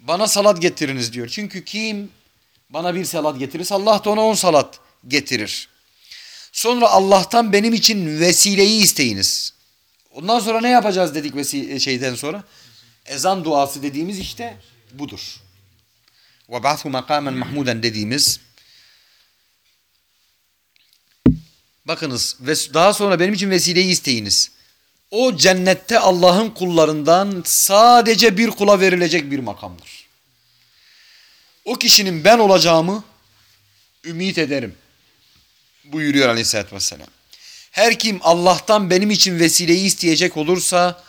bana salat getiriniz diyor. Çünkü kim bana bir salat getirirse Allah da ona on salat getirir. Sonra Allah'tan benim için vesileyi isteyiniz. Ondan sonra ne yapacağız dedik vesile şeyden sonra? Ezan duası dediğimiz işte budur. Ve ba'thu makamen mahmuden dediğimiz Bakınız daha sonra benim için vesileyi isteyiniz. O cennette Allah'ın kullarından sadece bir kula verilecek bir makamdır. O kişinin ben olacağımı ümit ederim. Buyuruyor aleyhissalatü vesselam. Her kim Allah'tan benim için vesileyi isteyecek olursa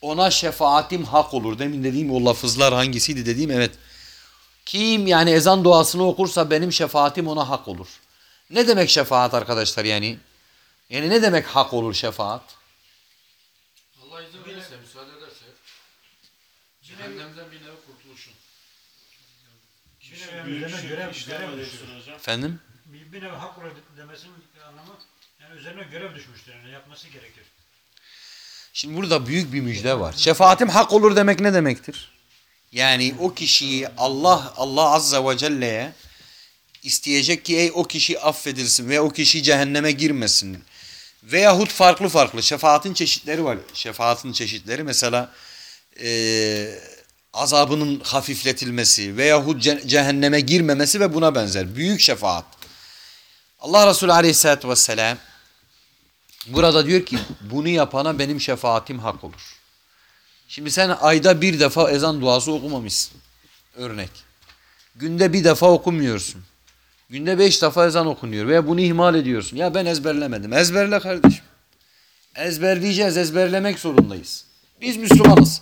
ona şefaatim hak olur. Demin dediğim o lafızlar hangisiydi dediğim evet. Kim yani ezan duasını okursa benim şefaatim ona hak olur. Ne demek şefaat arkadaşlar yani? Yani ne demek hak olur şefaat? Allah izin verirse, müsaade ederse cehennemden bir nevi kurtuluşun. düşüyor. sürece hocam. Efendim? Bir, bir nevi hak olur demesinin anlamı yani üzerine görev düşmüştür yani yapması gerekir. Şimdi burada büyük bir müjde var. Şefaatim hak olur demek ne demektir? Yani o kişiyi Allah Allah Azze ve Celle'ye isteyecek ki ey o kişi affedilsin ve o kişi cehenneme girmesin. Veyahut farklı farklı şefaatin çeşitleri var. Şefaatin çeşitleri mesela eee, azabının hafifletilmesi veyahut ce- cehenneme girmemesi ve buna benzer. Büyük şefaat. Allah Resulü Aleyhisselatü Vesselam Burada diyor ki bunu yapana benim şefaatim hak olur. Şimdi sen ayda bir defa ezan duası okumamışsın. Örnek. Günde bir defa okumuyorsun. Günde beş defa ezan okunuyor veya bunu ihmal ediyorsun. Ya ben ezberlemedim. Ezberle kardeşim. Ezberleyeceğiz, ezberlemek zorundayız. Biz Müslümanız.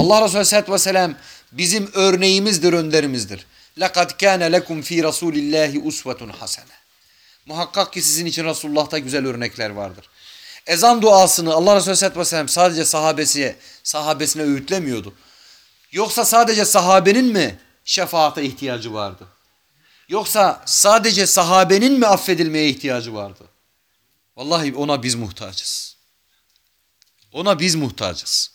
Allah Resulü Aleyhisselatü Vesselam bizim örneğimizdir, önderimizdir. لَقَدْ كَانَ لَكُمْ ف۪ي رَسُولِ اللّٰهِ اُسْوَةٌ حَسَنَةٌ Muhakkak ki sizin için Resulullah'ta güzel örnekler vardır. Ezan duasını Allah Resulü Aleyhisselatü Vesselam sadece sahabesiye, sahabesine öğütlemiyordu. Yoksa sadece sahabenin mi şefaate ihtiyacı vardı? Yoksa sadece sahabenin mi affedilmeye ihtiyacı vardı? Vallahi ona biz muhtacız. Ona biz muhtacız.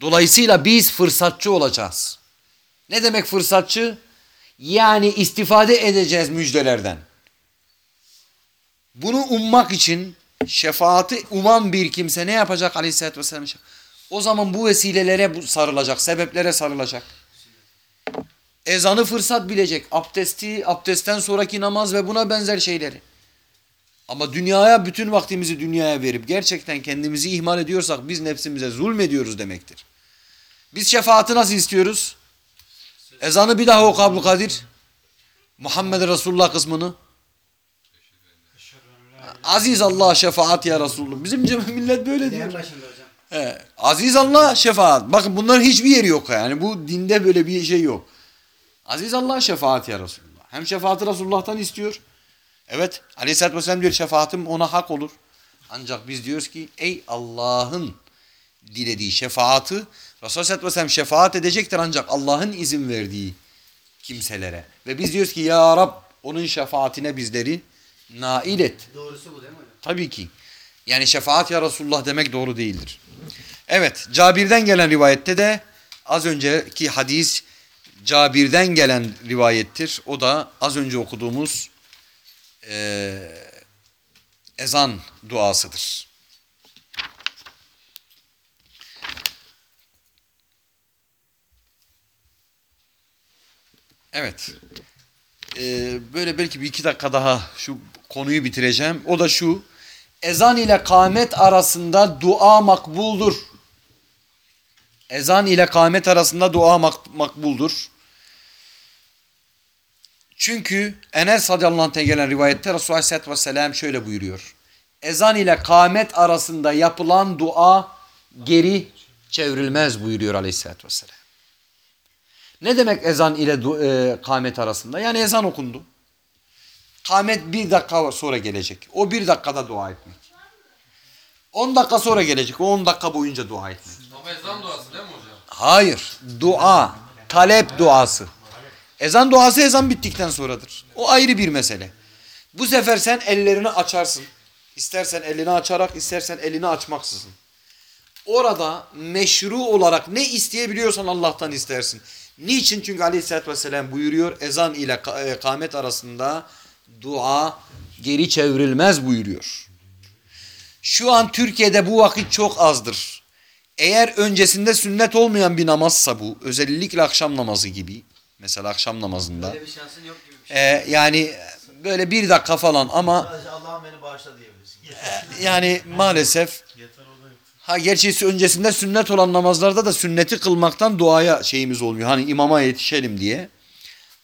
Dolayısıyla biz fırsatçı olacağız. Ne demek fırsatçı? Yani istifade edeceğiz müjdelerden. Bunu ummak için şefaati uman bir kimse ne yapacak aleyhissalatü vesselam? O zaman bu vesilelere sarılacak, sebeplere sarılacak. Ezanı fırsat bilecek, abdesti, abdestten sonraki namaz ve buna benzer şeyleri. Ama dünyaya bütün vaktimizi dünyaya verip gerçekten kendimizi ihmal ediyorsak biz nefsimize zulmediyoruz demektir. Biz şefaati nasıl istiyoruz? Ezanı bir daha oku Abdülkadir. Muhammed Resulullah kısmını. Aziz Allah şefaat ya Resulullah. Bizim millet böyle diyor. He, Aziz Allah şefaat. Bakın bunların hiçbir yeri yok yani. Bu dinde böyle bir şey yok. Aziz Allah şefaat ya Resulullah. Hem şefaati Resulullah'tan istiyor. Evet aleyhissalatü vesselam diyor şefaatim ona hak olur. Ancak biz diyoruz ki ey Allah'ın dilediği şefaati Resulullah aleyhissalatü vesselam şefaat edecektir ancak Allah'ın izin verdiği kimselere. Ve biz diyoruz ki ya Rab onun şefaatine bizleri nail et. Doğrusu bu değil mi hocam? Tabii ki. Yani şefaat ya Resulullah demek doğru değildir. Evet Cabir'den gelen rivayette de az önceki hadis Cabir'den gelen rivayettir. O da az önce okuduğumuz eee, ezan duasıdır. Evet. Ee, böyle belki bir iki dakika daha şu konuyu bitireceğim. O da şu. Ezan ile kâmet arasında dua makbuldur. Ezan ile kâmet arasında dua mak- makbuldur. Çünkü Enes radıyallahu anh'ten gelen rivayette Resulullah aleyhissalatü vesselam şöyle buyuruyor. Ezan ile kâmet arasında yapılan dua geri çevrilmez buyuruyor aleyhissalatü vesselam. Ne demek ezan ile e, kâmet arasında? Yani ezan okundu. Kâmet bir dakika sonra gelecek. O bir dakikada dua etmek. On dakika sonra gelecek. O on dakika boyunca dua etmek. Ama ezan duası değil mi hocam? Hayır. Dua. Talep duası. Ezan duası ezan bittikten sonradır. O ayrı bir mesele. Bu sefer sen ellerini açarsın. İstersen elini açarak, istersen elini açmaksızın. Orada meşru olarak ne isteyebiliyorsan Allah'tan istersin. Niçin? Çünkü aleyhissalatü vesselam buyuruyor ezan ile ka- e, arasında dua geri çevrilmez buyuruyor. Şu an Türkiye'de bu vakit çok azdır. Eğer öncesinde sünnet olmayan bir namazsa bu, özellikle akşam namazı gibi, mesela akşam namazında, Böyle bir şansın yok gibi bir şey. e, yani böyle bir dakika falan ama Allah'ım beni bağışla diyebilirsin. yani maalesef ha gerçi öncesinde sünnet olan namazlarda da sünneti kılmaktan duaya şeyimiz olmuyor. Hani imama yetişelim diye.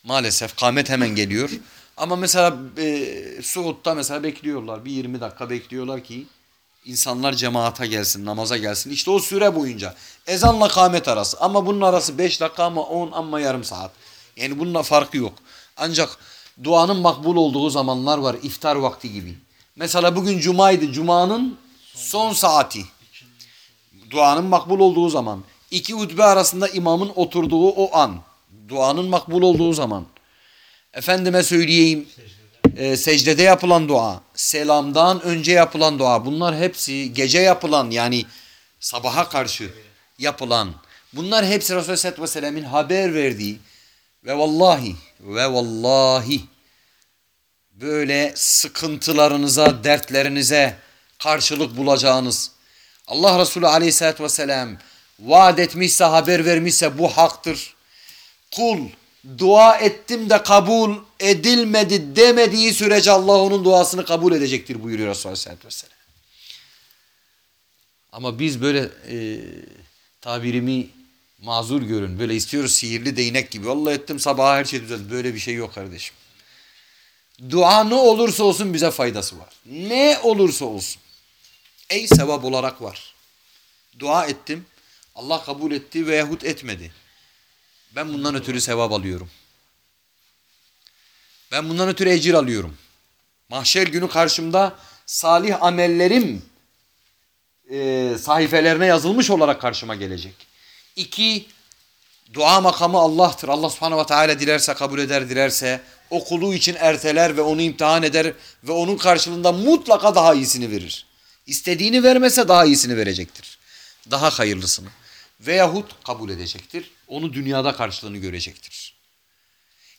Maalesef kâmet hemen geliyor. Ama mesela e, Suud'da mesela bekliyorlar. Bir 20 dakika bekliyorlar ki insanlar cemaata gelsin, namaza gelsin. İşte o süre boyunca ezanla kâmet arası. Ama bunun arası 5 dakika ama 10 ama yarım saat. Yani bununla farkı yok. Ancak duanın makbul olduğu zamanlar var. iftar vakti gibi. Mesela bugün cumaydı. Cuma'nın son saati. Duanın makbul olduğu zaman. iki hutbe arasında imamın oturduğu o an. Duanın makbul olduğu zaman. Efendime söyleyeyim e, secdede yapılan dua, selamdan önce yapılan dua bunlar hepsi gece yapılan yani sabaha karşı yapılan bunlar hepsi Resulullah Aleyhisselatü Vesselam'ın haber verdiği ve vallahi ve vallahi böyle sıkıntılarınıza, dertlerinize karşılık bulacağınız Allah Resulü Aleyhisselatü Vesselam vaat etmişse, haber vermişse bu haktır. Kul dua ettim de kabul edilmedi demediği sürece Allah onun duasını kabul edecektir buyuruyor Resulullah Aleyhisselatü Vesselam. Ama biz böyle e, tabirimi mazur görün. Böyle istiyoruz sihirli değnek gibi. Allah ettim sabaha her şey düzeldi. Böyle bir şey yok kardeşim. Dua ne olursa olsun bize faydası var. Ne olursa olsun. Ey sevap olarak var. Dua ettim. Allah kabul etti veyahut etmedi. Ben bundan ötürü sevap alıyorum. Ben bundan ötürü ecir alıyorum. Mahşer günü karşımda salih amellerim e, sahifelerine yazılmış olarak karşıma gelecek. İki, dua makamı Allah'tır. Allah subhanahu ve teala dilerse kabul eder, dilerse o kulu için erteler ve onu imtihan eder ve onun karşılığında mutlaka daha iyisini verir. İstediğini vermese daha iyisini verecektir. Daha hayırlısını. Veyahut kabul edecektir. Onu dünyada karşılığını görecektir.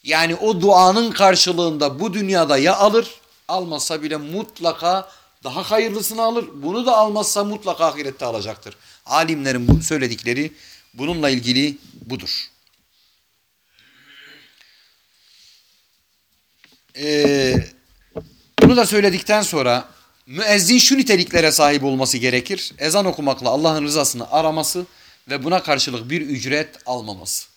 Yani o duanın karşılığında bu dünyada ya alır, almazsa bile mutlaka daha hayırlısını alır. Bunu da almazsa mutlaka ahirette alacaktır. Alimlerin bu söyledikleri bununla ilgili budur. Ee, bunu da söyledikten sonra müezzin şu niteliklere sahip olması gerekir. Ezan okumakla Allah'ın rızasını araması ve buna karşılık bir ücret almaması.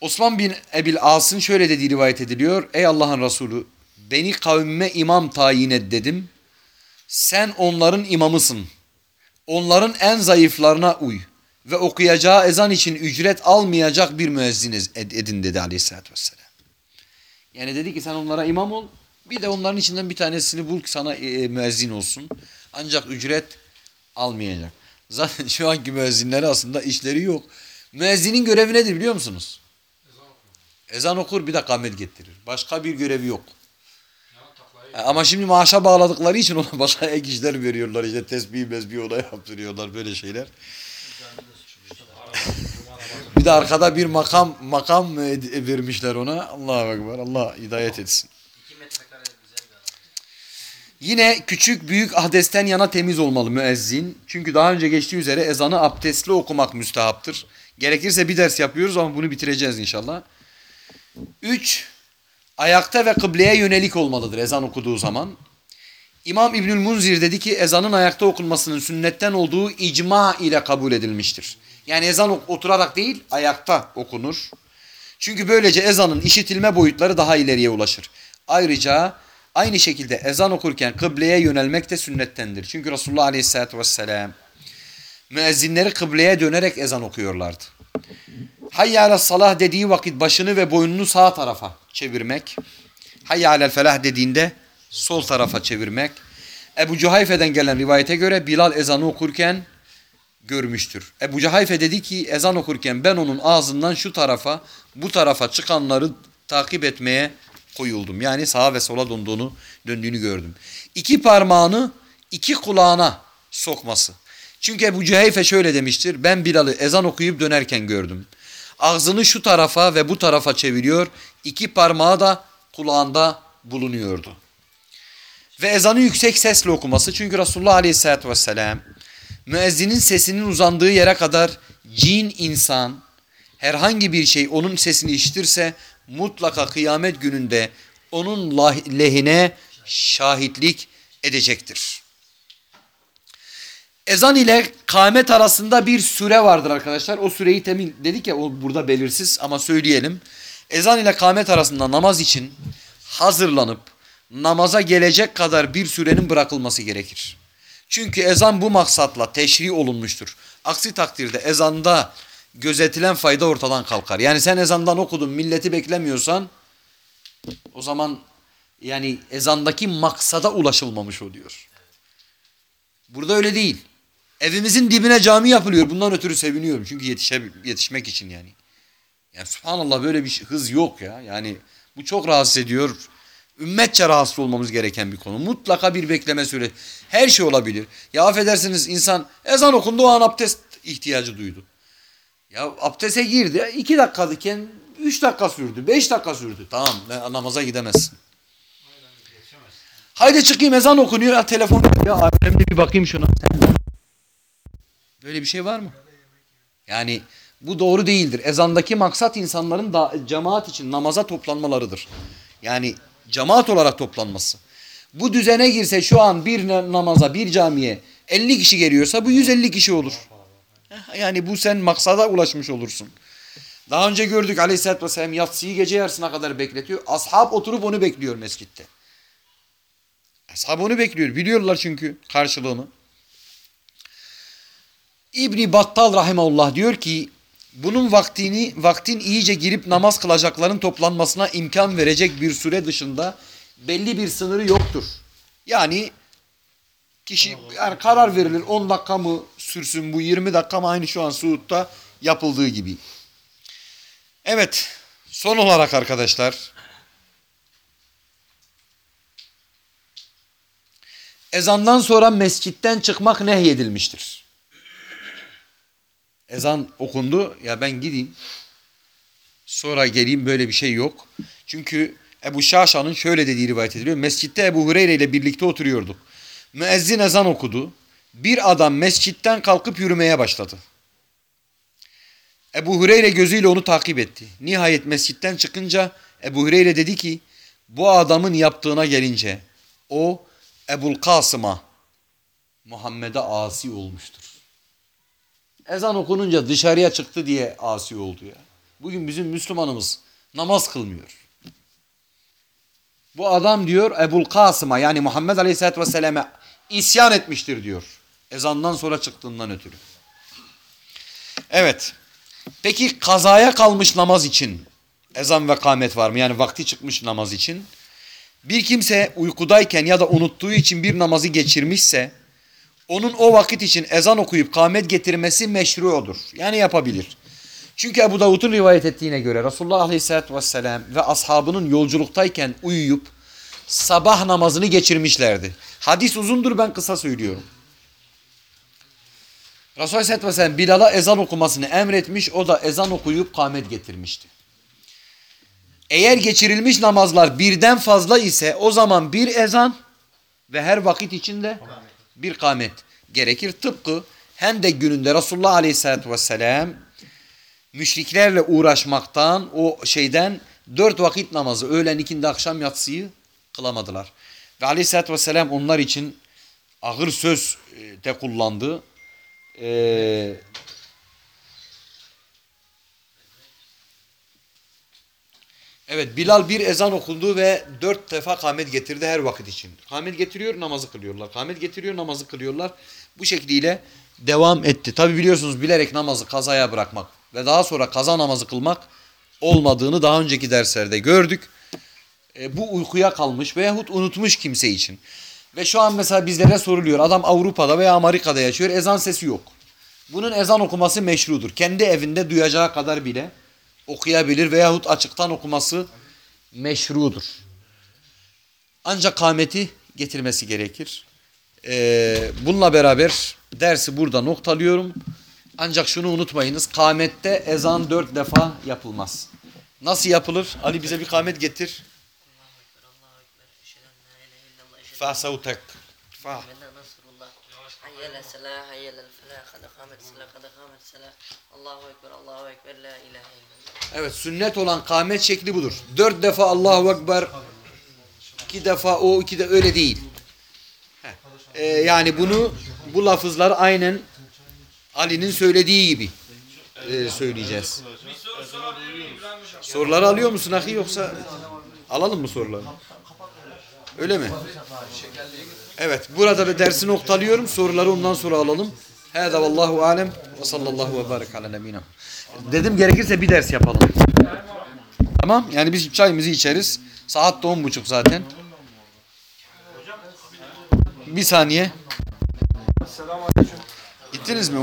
Osman bin Ebil As'ın şöyle dediği rivayet ediliyor. Ey Allah'ın Resulü beni kavmime imam tayin et dedim. Sen onların imamısın. Onların en zayıflarına uy ve okuyacağı ezan için ücret almayacak bir müezzin edin dedi aleyhissalatü vesselam. Yani dedi ki sen onlara imam ol bir de onların içinden bir tanesini bul sana e, müezzin olsun. Ancak ücret almayacak. Zaten şu anki müezzinleri aslında işleri yok. Müezzinin görevi nedir biliyor musunuz? Ezan okur bir de kamet getirir. Başka bir görevi yok. E, Ama şimdi maaşa bağladıkları için ona başka ek işler veriyorlar. İşte tesbih mezbih ona yaptırıyorlar böyle şeyler. Bir de arkada bir makam makam e, vermişler ona. Allah'a ekber. Allah hidayet etsin. İki metrekare güzel bir adam. Yine küçük büyük abdestten yana temiz olmalı müezzin. Çünkü daha önce geçtiği üzere ezanı abdestli okumak müstehaptır. Gerekirse bir ders yapıyoruz ama bunu bitireceğiz inşallah. Üç, ayakta ve kıbleye yönelik olmalıdır ezan okuduğu zaman. İmam İbnül Munzir dedi ki ezanın ayakta okunmasının sünnetten olduğu icma ile kabul edilmiştir. Yani ezan oturarak değil ayakta okunur. Çünkü böylece ezanın işitilme boyutları daha ileriye ulaşır. Ayrıca aynı şekilde ezan okurken kıbleye yönelmek de sünnettendir. Çünkü Resulullah Aleyhisselatü Vesselam müezzinleri kıbleye dönerek ezan okuyorlardı. Hayya alel salah dediği vakit başını ve boynunu sağ tarafa çevirmek. Hayya alel felah dediğinde sol tarafa çevirmek. Ebu Cuhayfe'den gelen rivayete göre Bilal ezanı okurken görmüştür. Ebu Cuhayfe dedi ki ezan okurken ben onun ağzından şu tarafa bu tarafa çıkanları takip etmeye koyuldum. Yani sağa ve sola döndüğünü, döndüğünü gördüm. İki parmağını iki kulağına sokması. Çünkü Ebu Cüheyfe şöyle demiştir. Ben Bilal'ı ezan okuyup dönerken gördüm. Ağzını şu tarafa ve bu tarafa çeviriyor. İki parmağı da kulağında bulunuyordu. Ve ezanı yüksek sesle okuması. Çünkü Resulullah Aleyhisselatü Vesselam müezzinin sesinin uzandığı yere kadar cin insan herhangi bir şey onun sesini işitirse mutlaka kıyamet gününde onun lehine şahitlik edecektir. Ezan ile kâmet arasında bir süre vardır arkadaşlar. O süreyi temin dedik ya o burada belirsiz ama söyleyelim. Ezan ile kâmet arasında namaz için hazırlanıp namaza gelecek kadar bir sürenin bırakılması gerekir. Çünkü ezan bu maksatla teşri olunmuştur. Aksi takdirde ezanda gözetilen fayda ortadan kalkar. Yani sen ezandan okudun milleti beklemiyorsan o zaman yani ezandaki maksada ulaşılmamış oluyor. Burada öyle değil. Evimizin dibine cami yapılıyor. Bundan ötürü seviniyorum. Çünkü yetişe, yetişmek için yani. Yani subhanallah böyle bir şey- hız yok ya. Yani bu çok rahatsız ediyor. Ümmetçe rahatsız olmamız gereken bir konu. Mutlaka bir bekleme süre. Her şey olabilir. Ya affedersiniz insan ezan okundu o an abdest ihtiyacı duydu. Ya abdeste girdi. iki dakikadıken üç dakika sürdü. Beş dakika sürdü. Tamam namaza gidemezsin. Haydi çıkayım ezan okunuyor. Ya telefon ya alemde bir bakayım şuna. Böyle bir şey var mı? Yani bu doğru değildir. Ezandaki maksat insanların da cemaat için namaza toplanmalarıdır. Yani cemaat olarak toplanması. Bu düzene girse şu an bir na- namaza bir camiye 50 kişi geliyorsa bu 150 kişi olur. Yani bu sen maksada ulaşmış olursun. Daha önce gördük aleyhissalatü vesselam yatsıyı gece yarısına kadar bekletiyor. Ashab oturup onu bekliyor mescitte. Ashab onu bekliyor. Biliyorlar çünkü karşılığını. İbni Battal rahimeullah diyor ki bunun vaktini vaktin iyice girip namaz kılacakların toplanmasına imkan verecek bir süre dışında belli bir sınırı yoktur. Yani kişi yani karar verilir 10 dakika mı sürsün bu 20 dakika mı aynı şu an Suud'da yapıldığı gibi. Evet son olarak arkadaşlar ezandan sonra mescitten çıkmak nehyedilmiştir. Ezan okundu ya ben gideyim sonra geleyim böyle bir şey yok. Çünkü Ebu Şaşa'nın şöyle dediği rivayet ediliyor. Mescitte Ebu Hureyre ile birlikte oturuyorduk. Müezzin ezan okudu. Bir adam mescitten kalkıp yürümeye başladı. Ebu Hureyre gözüyle onu takip etti. Nihayet mescitten çıkınca Ebu Hureyre dedi ki bu adamın yaptığına gelince o Ebul Kasım'a Muhammed'e asi olmuştur. Ezan okununca dışarıya çıktı diye asi oldu ya. Bugün bizim Müslümanımız namaz kılmıyor. Bu adam diyor Ebul Kasım'a yani Muhammed Aleyhisselatü Vesselam'e isyan etmiştir diyor. Ezandan sonra çıktığından ötürü. Evet. Peki kazaya kalmış namaz için ezan ve kâmet var mı? Yani vakti çıkmış namaz için. Bir kimse uykudayken ya da unuttuğu için bir namazı geçirmişse onun o vakit için ezan okuyup kâmet getirmesi meşruodur. Yani yapabilir. Çünkü Ebu Davud'un rivayet ettiğine göre Resulullah Aleyhisselatü Vesselam ve ashabının yolculuktayken uyuyup sabah namazını geçirmişlerdi. Hadis uzundur ben kısa söylüyorum. Resulullah Aleyhisselatü Vesselam Bilal'a ezan okumasını emretmiş o da ezan okuyup kâmet getirmişti. Eğer geçirilmiş namazlar birden fazla ise o zaman bir ezan ve her vakit içinde bir kâmet gerekir. Tıpkı Hendek gününde Resulullah Aleyhisselatü Vesselam müşriklerle uğraşmaktan o şeyden dört vakit namazı öğlen ikindi akşam yatsıyı kılamadılar. Ve Aleyhisselatü Vesselam onlar için ağır söz e, de kullandı. Ee, Evet Bilal bir ezan okundu ve dört defa kamet getirdi her vakit için. Kamet getiriyor namazı kılıyorlar. Kamet getiriyor namazı kılıyorlar. Bu şekliyle devam etti. Tabi biliyorsunuz bilerek namazı kazaya bırakmak ve daha sonra kaza namazı kılmak olmadığını daha önceki derslerde gördük. E, bu uykuya kalmış veyahut unutmuş kimse için. Ve şu an mesela bizlere soruluyor. Adam Avrupa'da veya Amerika'da yaşıyor. Ezan sesi yok. Bunun ezan okuması meşrudur. Kendi evinde duyacağı kadar bile okuyabilir veyahut açıktan okuması meşrudur. Ancak kâmeti getirmesi gerekir. Ee, bununla beraber dersi burada noktalıyorum. Ancak şunu unutmayınız. Kâmette ezan dört defa yapılmaz. Nasıl yapılır? Ali bize bir kâmet getir. Fa savtek. Fa. منا نصر الله حي على السلاح حي على الفلاح قد قامت الصلاة قد قامت الصلاة الله أكبر الله أكبر لا إله إلا الله Evet sünnet olan kâmet şekli budur. Dört defa Allahu Ekber, iki defa o, iki de öyle değil. Heh. Ee, yani bunu bu lafızlar aynen Ali'nin söylediği gibi e, söyleyeceğiz. Soruları alıyor musun ahi yoksa alalım mı soruları? Öyle mi? Evet burada da dersi noktalıyorum. Soruları ondan sonra alalım. Hâdâ vallahu alem ve sallallahu ve barik ala nebina. Dedim gerekirse bir ders yapalım. Tamam yani biz çayımızı içeriz. Saat de on buçuk zaten. Bir saniye. Gittiniz mi?